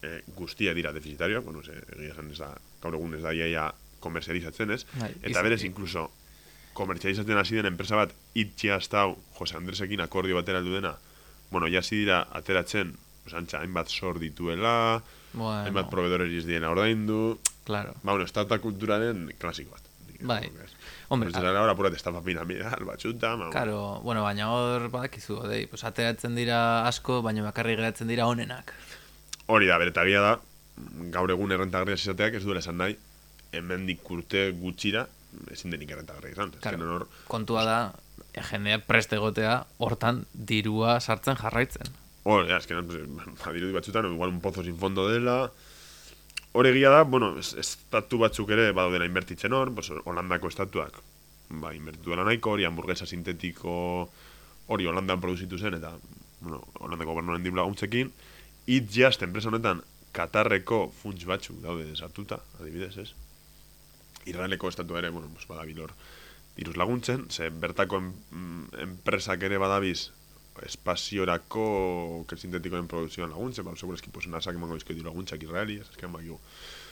e, guztia dira defizitarioak, bueno, ze, egia esan ez da, gaur egun ez da iaia komerzializatzen, ez? Bai, Eta berez, inkluso, komertzializatzen hasi den enpresa bat itxia hasta hau, Jose Andresekin akordio batera heldu dena, bueno, ja hasi dira ateratzen, osantxa, hainbat sor dituela, Bueno, hainbat proveedores ez diena ordaindu, claro. ba, bueno, startup kulturaren klasiko bat. Bai. Ez. Hombre, Ez dira ahora pura estafa piramidal, batxuta, ma, Karo, bueno, baina hor badakizu, dei, pues ateratzen dira asko, baina bakarrik geratzen dira onenak. Hori da, bere tagia da, gaur egun errentagarria izateak ez duela esan nahi, hemendik urte gutxira, ezin denik errentagarria izan. Ez Claro. que hor, Kontua da, jendea preste egotea hortan dirua sartzen jarraitzen. hori, azkenan, pues, badirudi batzutan, igual un pozo sin fondo dela, hori egia da, bueno, es- estatu batzuk ere badaudela inbertitzen hor, pues, Holandako estatuak, ba, inbertitu dela nahiko, hori hamburguesa sintetiko hori Holandan produzitu zen, eta, bueno, Holandako gobernuaren diru laguntzekin, Eat Just enpresa honetan, Katarreko funts batzuk daude sartuta, adibidez, ez? Israeleko estatu ere, bueno, pues, badabil hor diruz laguntzen, ze bertako mm, enpresak ere badabiz espaziorako sintetikoen produkzioan laguntzen, ba, segurazki, pues, nasak emango dizkio diru laguntzak Israeli, ez azken bakigu.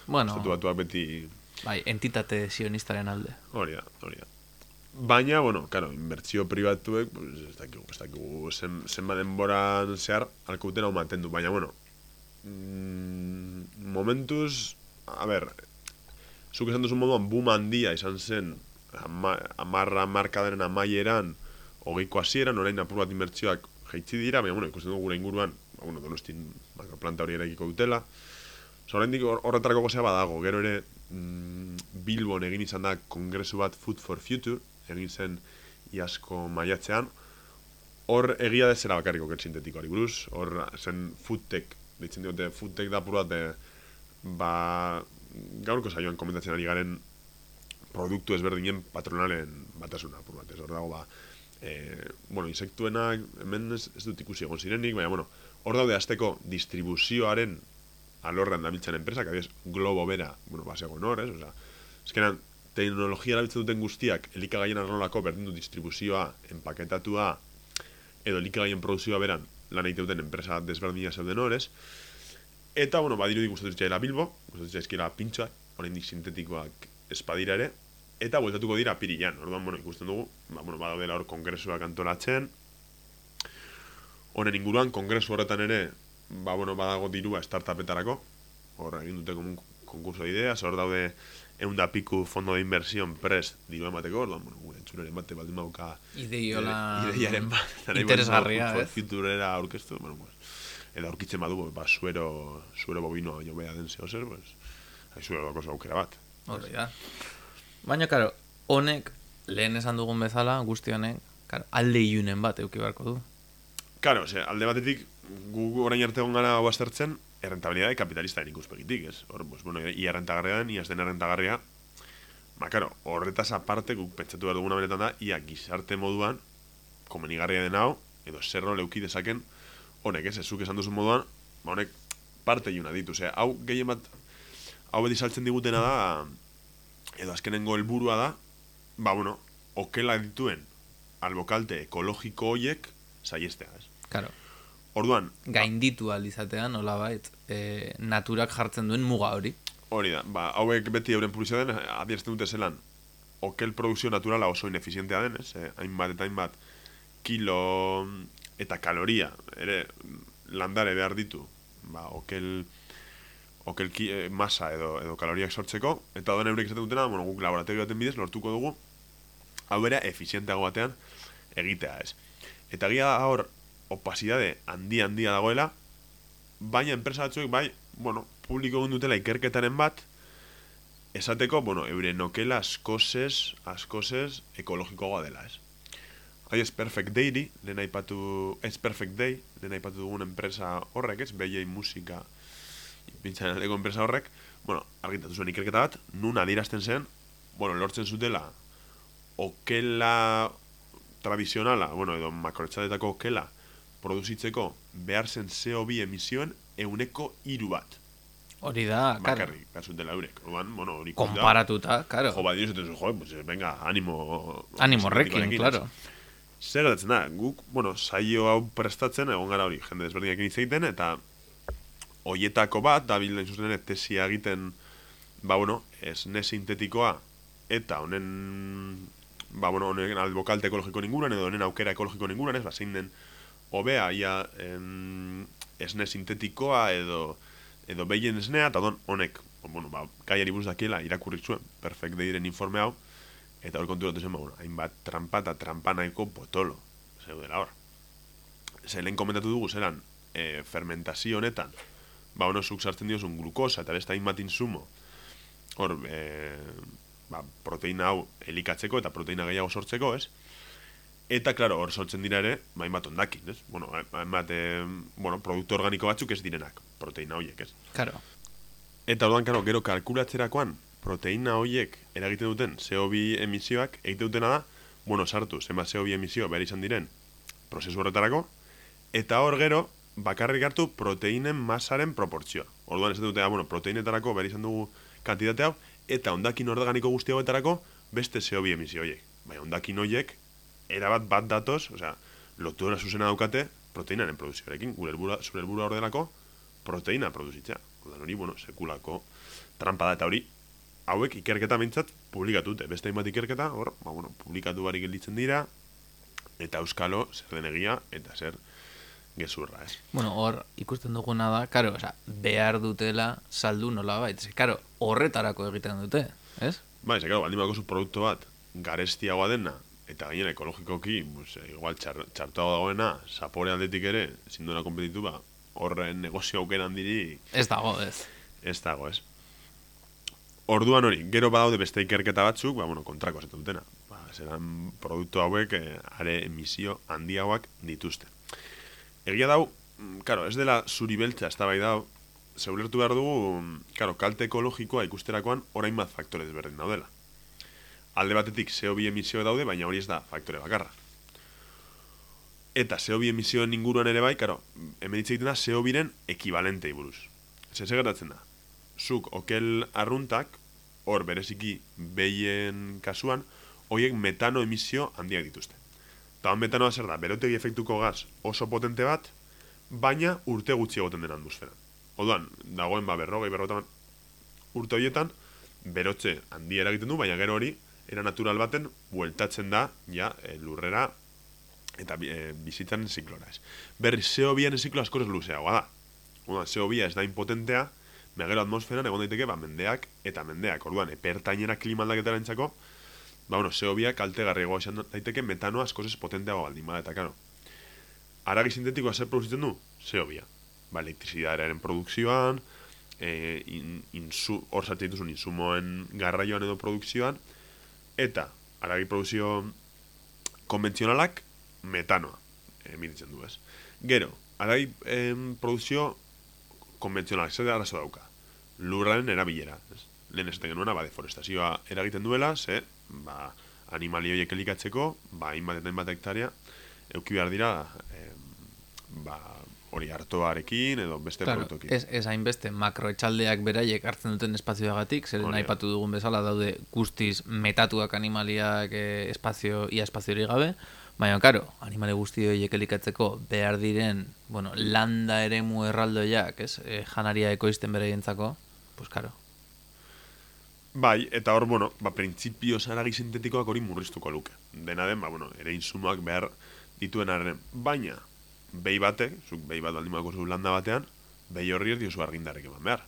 Bueno, Estatu batuak beti bai, entitate sionistaren alde. Hori da, hori da. Baina, bueno, claro, inbertsio pribatuek, pues, ez dakigu, ez dakigu, zen, zenba denboran zehar, alko duten hau mantendu. Baina, bueno, mm, momentuz, a ber, zuk esan duzun moduan, boom handia izan zen, ama, amarra markadaren amaieran, hogeiko hasieran orain apur bat inbertsioak jaitsi dira, baina, bueno, ikusten dugu gure inguruan, ba, bueno, donostin makroplanta hori eraikiko dutela, Osa, oraindik hor- horretarako gozea badago, gero ere mm, Bilbon egin izan da kongresu bat Food for Future, egin zen iasko maiatzean, hor egia da zera bakarrik oker sintetikoari buruz, hor zen foodtech, ditzen diote foodtech da puru bat, eh, ba, gaurko saioan komentatzen ari garen produktu ezberdinen patronalen batasuna apur bat, ez hor dago ba, e, bueno, insektuenak hemen ez, ez dut ikusi egon zirenik, baina bueno, hor daude azteko distribuzioaren alorran dabiltzen enpresak, adibidez, globo bera, bueno, baseago nor, ez? Osea, eskenan, teknologia erabiltzen duten guztiak, elikagaien arlolako berdin du distribuzioa, empaketatua, edo elikagaien produzioa beran, lan egite duten enpresa desberdina zeuden hor, ez? Eta, bueno, badirudi gustatu zitzaila Bilbo, gustatu zitzaizkiela pintxoak, oraindik sintetikoak espadira ere, eta bueltatuko dira pirilan, orduan, bueno, ikusten dugu, ba, bueno, badaudela hor kongresuak antolatzen, honen inguruan, kongresu horretan ere, ba, bueno, badago dirua startupetarako, hor egin dute komun konkurso de ideas, hor daude eunda piku fondo de inversión prest diru emateko, orduan, bueno, gure entzuleren bate baldin bauka Ideiola ideiaren bat, eta interesgarria, ez? Futurera aurkeztu, bueno, pues, edo aurkitzen badu, ba, suero, suero bobino jo bea den zeo zer, pues, haizu edo koso aukera bat. Hori da. Baina, karo, honek, lehen esan dugun bezala, guzti honek, karo, alde iunen bat euki beharko du. Claro, ose, alde batetik, gu orain arte gara hau aztertzen, errentabilidade kapitalistaren ikuspegitik, ez? Hor, pues, bueno, ia errentagarria den, ia ez errentagarria, ba, karo, horretaz aparte, guk pentsatu behar duguna benetan da, ia gizarte moduan, komenigarria den hau, edo zerro leuki dezaken, honek, ez, ez zuk esan duzun moduan, ba, honek parte iuna ditu, ose, hau gehien bat, hau beti saltzen digutena da, edo azkenengo helburua da, ba, bueno, okela dituen albokalte ekologiko hoiek saiestea, ez? Karo, Orduan, gainditu alizatean, nola bait, e, naturak jartzen duen muga hori. hori da, ba, hauek beti euren publizitatean adierazten dute zelan okel produkzio naturala oso inefizientea den, ez? Eh, hainbat eta hainbat kilo eta kaloria ere landare behar ditu, ba, okel okel ki, eh, masa edo, edo kaloriak sortzeko, eta donen eurek esaten dutena, bueno, guk laborategi baten bidez lortuko dugu hau bera efizienteago batean egitea, ez? Eta gira hor opasidade handi handia dagoela, baina enpresa batzuek bai, bueno, publiko dutela ikerketaren bat, esateko, bueno, euren okela askozez, askozez ekologikoagoa dela, ez? Hai ez Perfect Dairy, lehen aipatu, ez Perfect Day, lehen aipatu dugun enpresa horrek, ez, BJ Musika, pintzaren aldeko enpresa horrek, bueno, argitatu zuen ikerketa bat, nun adierazten zen, bueno, lortzen zutela, okela tradizionala, bueno, edo makroetxadetako okela, produzitzeko behar zen CO2 emisioen euneko hiru bat. Hori da, karo, Bakarrik, behar zutela eurek. Orduan, bueno, hori ikusita, konparatuta, karo, Jo, badi esaten zuen, jo, pues venga, animo... animo sintetikoarekin, claro. Zer gertatzen da, guk, bueno, saio hau prestatzen, egon gara hori, jende desberdinak egiten, eta hoietako bat, dabil hain zuzen ere tesia egiten, ba, bueno, esne sintetikoa, eta honen, ba, bueno, honen albokalte ekologiko ninguran, edo honen aukera ekologiko ninguran, ez, ba, zein den, hobea, ia, em, esne sintetikoa, edo, edo behien esnea, eta don, honek, bueno, ba, gaiari buruz dakiela, irakurrik zuen, perfect deiren informe hau, Eta hor konturatu zen, ba, bueno, hainbat trampa eta trampa nahiko botolo. Zeudela hor. Zer lehen komentatu dugu, zelan, e, fermentazio honetan, ba, bueno, zuk sartzen diozun glukosa eta beste hainbat insumo, hor, e, ba, proteina hau elikatzeko eta proteina gehiago sortzeko, ez? Eta, klaro, hor sortzen dira ere, ba, hainbat ondakin, ez? Bueno, hainbat, e, bueno, produktu organiko batzuk ez direnak, proteina horiek, ez? Karo. Eta orduan, karo, gero kalkulatzerakoan, proteina horiek eragiten duten CO2 emisioak egiten dutena da, bueno, sartu, zenbat CO2 emisio behar izan diren prozesu horretarako, eta hor gero, bakarrik hartu proteinen masaren proportzioa. Orduan ez dute, ah, bueno, proteinetarako behar izan dugu kantitate hau, eta ondakin ordeganiko guzti hauetarako beste CO2 emisio horiek. Baina ondakin horiek, erabat bat datoz, osea, lotura zuzena daukate proteinaren produzioarekin, gure helbura, zure helbura ordenako proteina produzitzea. Orduan hori, bueno, sekulako trampa da eta hori, hauek ikerketa mintzat publikatute. Beste hainbat ikerketa, hor, ba, bueno, publikatu barik gelditzen dira, eta euskalo zer denegia, eta zer gezurra, ez? Bueno, hor, ikusten duguna da, karo, oza, behar dutela saldu nola baita. Karo, horretarako egiten dute, ez? Ba, ez, karo, baldin bako zu produktu bat, garestiagoa dena, eta gainera ekologikoki, pues, igual txar, txartuago dagoena, zapore aldetik ere, zinduena kompetitu, ba, horren negozio aukeran diri... Ez dago, ez. Ez dago, ez. Orduan hori, gero badaude beste ikerketa batzuk, ba, bueno, kontrako zetu dutena. Ba, zeran produktu hauek, eh, are emisio handiagoak dituzte. Egia dau, karo, mm, ez dela zuri beltza, ez da bai dau, zeulertu behar dugu, karo, mm, kalte ekologikoa ikusterakoan orain bat faktore desberdin daudela. Alde batetik CO2 emisio daude, baina hori ez da faktore bakarra. Eta CO2 emisioen inguruan ere bai, karo, hemen hitz egiten da CO2-ren ekibalentei buruz. Zer gertatzen da? zuk okel arruntak, hor bereziki behien kasuan, horiek metano emisio handiak dituzte. Eta hon metanoa zer da, berotegi efektuko gaz oso potente bat, baina urte gutxi egoten den atmosfera. Oduan, dagoen ba berrogei berrotan urte horietan, berotze handi eragiten du, baina gero hori, era natural baten, bueltatzen da, ja, e, lurrera, eta e, bizitzan ziklora ez. Berri, zeo bian ziklo askoz luzeagoa da. Oduan, zeo bia ez da impotentea, Megero atmosferan egon daiteke ba, mendeak eta mendeak. Orduan, epertainera klima aldaketara entzako, ba, bueno, zeobia kalte garriagoa esan daiteke metanoa askoz potenteago baldin bada, eta karo. Aragi sintetikoa zer produzitzen du? Zeobia. Ba, elektrizidadearen produkzioan, e, in, insu, hor dituzun insumoen garraioan edo produkzioan, eta aragi produzio konbentzionalak metanoa emititzen du, ez? Gero, aragi em, produzio konbentzionalak, zer arazo dauka? lurraren erabilera. Ez? Lehen esaten genuena, ba, deforestazioa eragiten duela, ze, ba, animali horiek elikatzeko, ba, inbat eta inbat hektarea, euki behar dira, eh, ba, hori hartoarekin edo beste claro, produktokin. Ez, ez hainbeste makroetxaldeak beraiek hartzen duten espazioagatik, zer nahi patu dugun bezala daude guztiz metatuak animaliak eh, espazio, ia espazio hori gabe, baina, karo, animale guzti horiek elikatzeko behar diren, bueno, landa ere mu erraldoiak, ez, e, janaria ekoizten beraientzako, pues claro. Bai, eta hor, bueno, ba, printzipio zaragi sintetikoak hori murriztuko luke. Dena den, ba, bueno, ere insumoak behar dituen arren. Baina, behi batek, zuk behi bat baldin zu landa batean, behi horri ez diozu argindarek eman behar.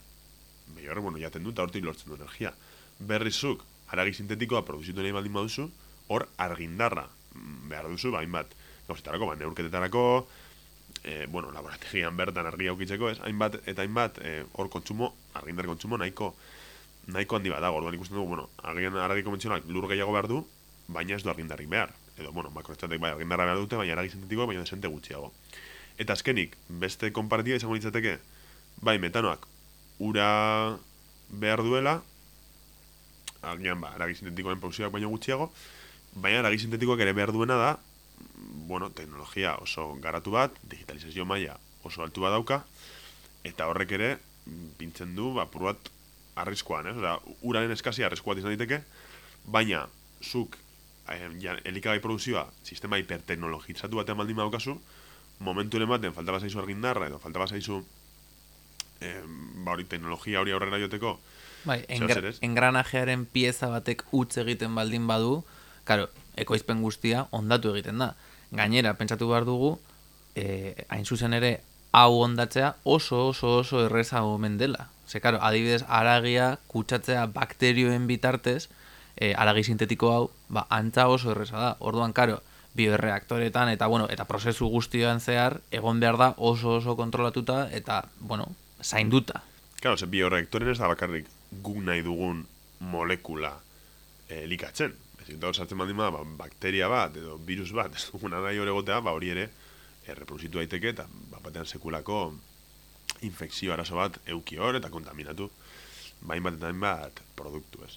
Behi horri, bueno, jaten dut, hortik lortzen du energia. Berri zuk, haragi sintetikoa produzitu nahi baldin baduzu, hor argindarra behar duzu, bain bat, gauzetarako, ba, neurketetarako, e, bueno, laborategian bertan argi aukitzeko, ez? Hainbat eta hainbat e, hor kontsumo, argindar kontsumo nahiko nahiko handi bada, orduan ikusten dugu, bueno, agian argi konbentzionalak lur gehiago behar du, baina ez du argindarrik behar. Edo, bueno, makroestatek bai argindarra behar dute, baina argi sintetikoa baina desente gutxiago. Eta azkenik, beste konpartia izango ditzateke, bai, metanoak ura behar duela, agian, ba, aragi sintetikoen pausioak baina gutxiago, baina aragi sintetikoak ere behar duena da, bueno, teknologia oso garatu bat, digitalizazio maila oso altu bat dauka, eta horrek ere, pintzen du, ba, bat arriskoan, eh? Osa, uraren eskazia arriskoa izan diteke, baina, zuk, eh, ja, elikagai produzioa, sistema hiperteknologizatu batean baldin badaukazu, momentu ere baten, falta zaizu argindarra, edo falta zaizu, eh, ba hori, teknologia hori aurrera joteko, Bai, engranajearen pieza batek utz egiten baldin badu, karo, ekoizpen guztia ondatu egiten da. Gainera, pentsatu behar dugu, e, hain zuzen ere, hau ondatzea oso oso oso erreza omen dela. Ze, karo, adibidez, aragia kutsatzea bakterioen bitartez, e, aragi sintetiko hau ba, antza oso erresa da. Orduan, karo, bioreaktoretan eta, bueno, eta prozesu guztioan zehar, egon behar da oso oso kontrolatuta eta, bueno, zainduta. Claro, ze bioreaktoren ez da bakarrik guk nahi dugun molekula eh, elikatzen. Ez eta hor sartzen baldin bada, ba, bakteria bat edo virus bat, ez duguna nahi hori egotea, ba hori ere eh, reproduzitu daiteke eta ba, batean sekulako infekzio arazo bat euki hor eta kontaminatu bain bat eta bat produktu ez.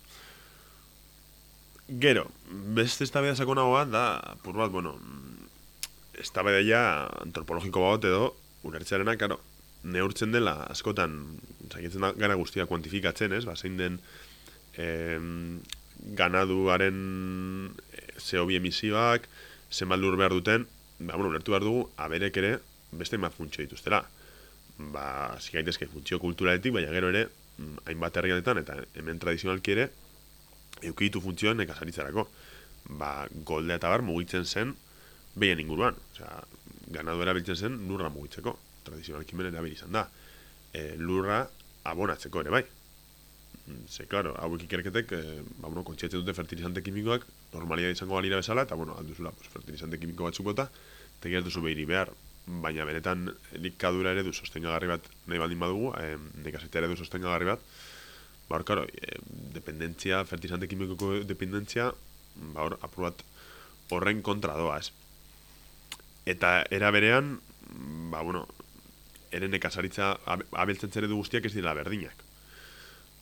Gero, beste eztabaida sakonago bat da, pur bat, bueno, eztabaida ja antropologiko bat edo ulertzearena, karo, neurtzen dela askotan, zakitzen da gara guztia kuantifikatzen, ez, ba, zein den em, ganaduaren zeo bi emisioak, zenbat lur behar duten, ba, bueno, ulertu behar dugu, aberek ere, beste bat funtzio dituztela. Ba, zikaitezke funtzio kulturaletik, baina gero ere, mm, hainbat herrialdetan, eta hemen tradizionalki ere, eukiditu funtzioan nekazaritzarako. Ba, goldea eta bar mugitzen zen behien inguruan. Osea, ganadu erabiltzen zen lurra mugitzeko. Tradizionalki men erabil izan da. E, lurra abonatzeko ere bai. Ze, klaro, hauek ikerketek, e, ba, bueno, kontxetzen dute fertilizante kimikoak, normalia izango balira bezala, eta, bueno, alduzula, pues, fertilizante kimiko batzukota, tegi ez duzu behiri behar, baina benetan elikadura ere du sostengagarri bat nahi baldin badugu, e, nekazitea ere du sostengagarri bat, ba, hor, karo, e, dependentzia, fertilizante kimikoko dependentzia, ba, hor, apur bat horren kontra doa, ez. Eta era berean, ba, bueno, ere nekazaritza ab- abeltzen zere du guztiak ez dira berdinak.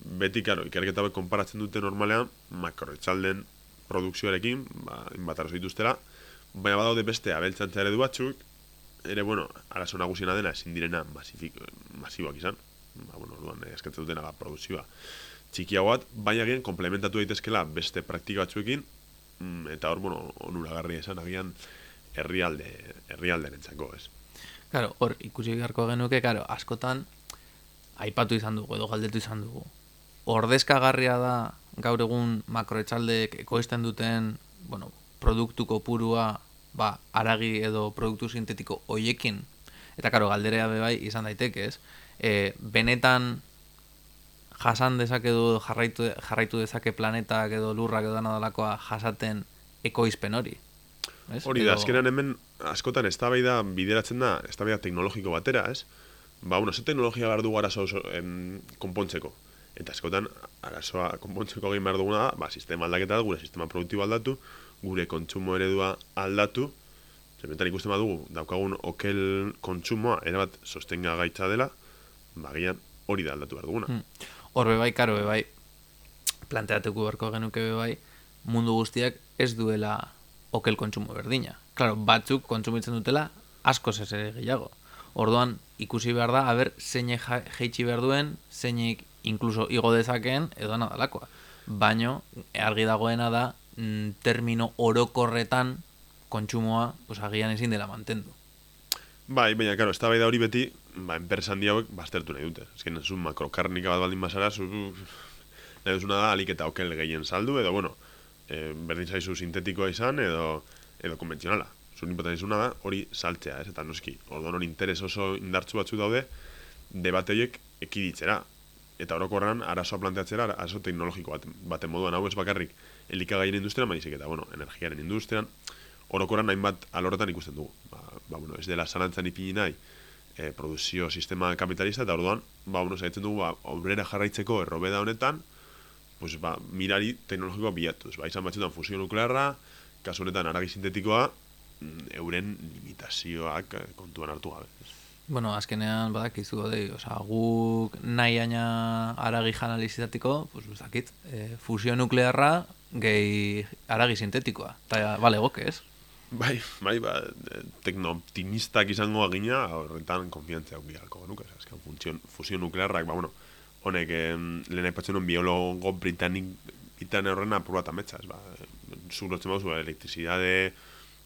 Beti, karo, ikerketa hauek konparatzen dute normalean, makroetxalden produkzioarekin, ba, inbat arazo dituztela, baina badaude beste abeltzantza eredu batzuk, ere, bueno, arazo nagusiena dena ezin direna masiboak izan. Ba, bueno, orduan, eh, eskatzen dutena ba, produkzioa txikiago bat, baina agian komplementatu daitezkela beste praktika batzuekin, mm, eta hor, bueno, onuragarri esan agian herrialde, herrialderentzako, ez. Claro, hor ikusi beharko genuke, claro, askotan aipatu izan dugu edo galdetu izan dugu. Ordezkagarria da gaur egun makroetxaldeek ekoizten duten, bueno, produktu kopurua, ba, aragi edo produktu sintetiko hoiekin. Eta karo, galderea bebai izan daiteke, ez? E, benetan jasan dezake edo jarraitu, jarraitu dezake planetak edo lurrak edo dalakoa jasaten ekoizpen hori. Ez? Hori da, Edo- azkenan hemen askotan eztabaida bideratzen da, eztabaida teknologiko batera, ez? Ba, bueno, ze teknologia behar dugu arazo oso, em, konpontzeko. Eta askotan, arazoa konpontzeko egin behar duguna da, ba, sistema aldaketa da, gure sistema produktibo aldatu, gure kontsumo eredua aldatu, zementan ikusten badugu, daukagun okel kontsumoa, erabat sostenga gaitza dela, ba, gian hori da aldatu behar duguna. Hmm. Hor bebai, karo bebai, planteatuko beharko genuke bebai, mundu guztiak ez duela okel kontsumo berdina. Claro, batzuk kontsumitzen dutela asko ez gehiago. Orduan, ikusi behar da, haber, zeinek ja- jeitsi behar duen, zeinek inkluso igo dezakeen, edo nadalakoa. Baino, argi dagoena da, mm, termino orokorretan kontsumoa, pues, agian ezin dela mantendu. Bai, baina, karo, ez da hori beti, ba, enpresa handi hauek baztertu nahi dute. Ez zu makrokarnika bat baldin bazara, zu, nahi duzuna da, alik eta okel gehien saldu, edo, bueno, e, berdin zaizu sintetikoa izan, edo, edo konbentzionala. Zun inpotan izuna da, hori saltzea, ez, eta noski, orduan hori interes oso indartzu batzu daude, debateiek ekiditzera. Eta orokorran, arazoa planteatzera, arazo teknologiko bat, baten moduan, hau ez bakarrik, elikagaien industrian, baizik eta, bueno, energiaren industrian, orokorran hainbat alorretan ikusten dugu. Ba, ba bueno, ez dela zalantzan ipini nahi e, produzio sistema kapitalista, eta orduan, ba, bueno, saiatzen dugu, ba, aurrera jarraitzeko errobeda honetan, pues, ba, mirari teknologikoa bilatuz. Ba, izan batzutan fusio nuklearra, kasu honetan aragi sintetikoa, mm, euren limitazioak eh, kontuan hartu gabe. Bueno, azkenean badakizu gode, osea, guk nahi aina aragi janalizatiko, pues ez dakit, e, fusio nuklearra gehi aragi sintetikoa. Eta, bale, goke, ez? Bai, bai, ba, eh, teknooptimistak izango agina, horretan konfiantzia biharko genuke. Osea, Azken funtzio, fusio nuklearrak, ba, bueno, honek em, lehen aipatzen nuen biologo britanik bitan horrena apur bat ametsa, ez ba, zurotzen bauzu, elektrizidade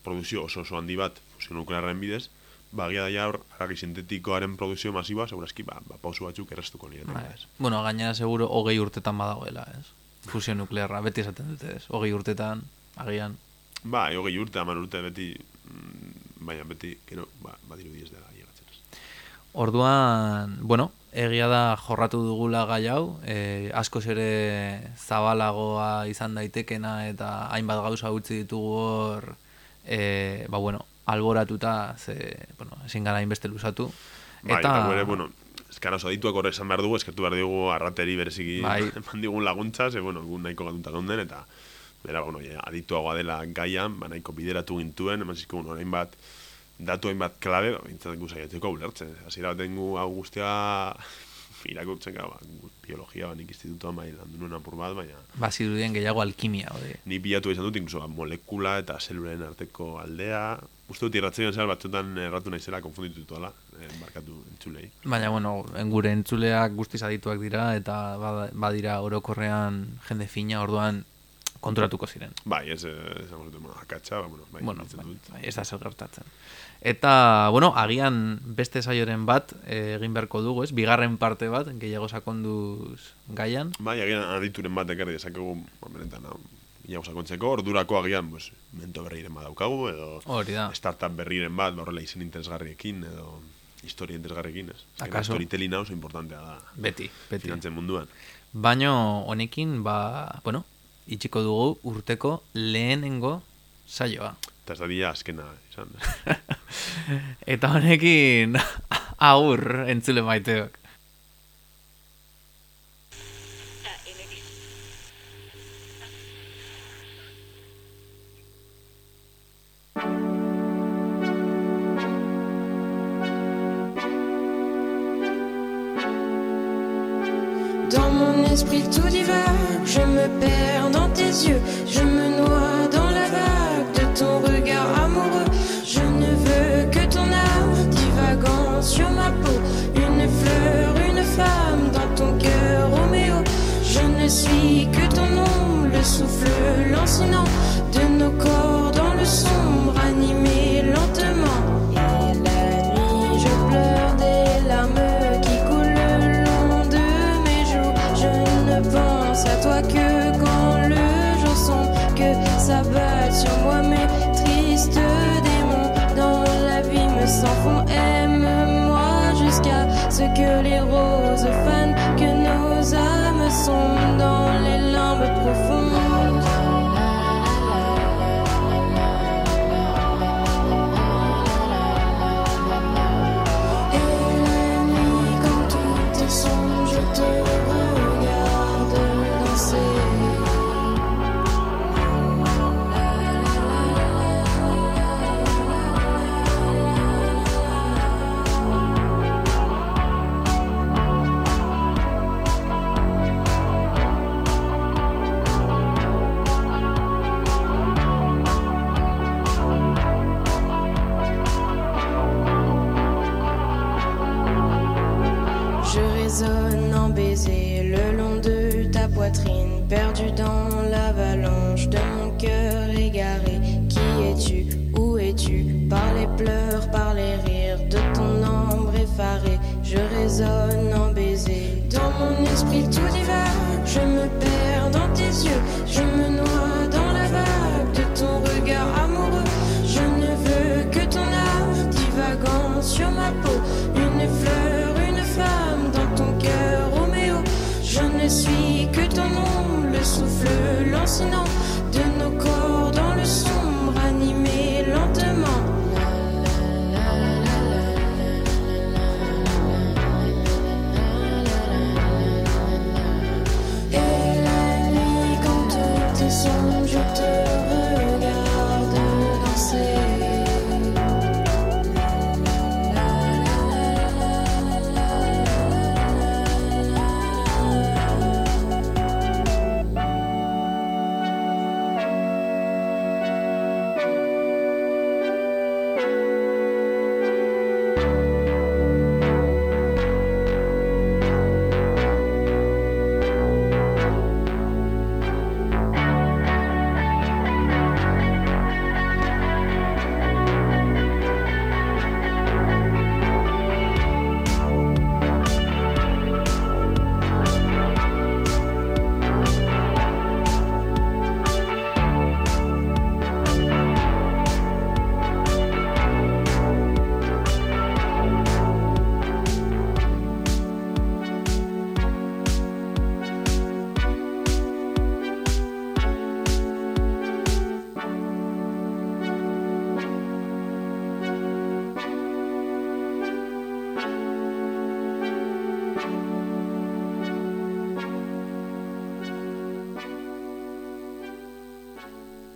produzio oso oso handi bat fusio nuklearren bidez, ba, gira daia hor, aragi sintetikoaren produzio masiba, segurazki, ba, ba, pausu batzuk errestuko. Bai, ez. Bueno, gainera seguro hogei urtetan badagoela, ez? Fusio nuklearra, beti esaten dute, ez? Hogei urtetan, agian. Ba, hogei urte, hamar urte, beti, mm, baina beti, gero, ba, badiru diez dela llegatzen. Orduan, bueno, egia da jorratu dugula gai hau, e, askoz ere zabalagoa izan daitekena eta hainbat gauza utzi ditugu hor, e, ba bueno, alboratuta, ze, bueno, ezin gara hainbeste luzatu. Bai, eta, eta bere, bueno, eskara oso dituak horre esan behar dugu, eskertu behar dugu arrateri bereziki bai. eman digun laguntza, ze, bueno, gu nahiko gatunta gonden, eta bera, bueno, ja, adituagoa dela gaian, ba, nahiko bideratu gintuen, eman zizko, orain bat, datu hainbat klabe, bintzat gu saiatzeko ulertzen. Hasiera baten gu hau guztia irakurtzen gara, ba, biologia banik institutuan bai landu nuen apur bat, baina... Ba, zirudien gehiago alkimia, hori. Ni bilatu izan dut, incluso, ba, molekula eta zelulen arteko aldea. Uste dut irratzen zer batzutan erratu naizela konfunditu dituela, eh, barkatu entzulei. Baina, bueno, engure entzuleak guztiz adituak dira, eta badira orokorrean jende fina, orduan konturatuko ziren. Bai, ez, ez, ez, bueno, akatsa, ba, bueno, bai, bueno, bai, bai, ez da zer gertatzen. Eta, bueno, agian beste saioren bat eh, egin beharko dugu, ez? Bigarren parte bat, gehiago sakonduz gaian. Bai, agian adituren bat ekarri desakegu, ba, benetan, gehiago sakontzeko, ordurako agian, pues, mento berriren bat daukagu, edo Hori da. startup berriren bat, ba, horrela izen interesgarriekin, edo historia interesgarriekin, ez? Akaso? Storytelling hau importantea da. Beti, beti. Finantzen munduan. Baino honekin, ba, bueno, itxiko dugu urteko lehenengo saioa. Eta ez da dia azkena, izan. Eta honekin aur entzule maiteok. Esprit tout divers, je me perds dans tes yeux, je me noie dans la vague de ton regard amoureux. Je ne veux que ton âme divagant sur ma peau, une fleur, une femme dans ton cœur, Roméo. Je ne suis que ton nom, le souffle lancinant de nos corps dans le sombre, animé dans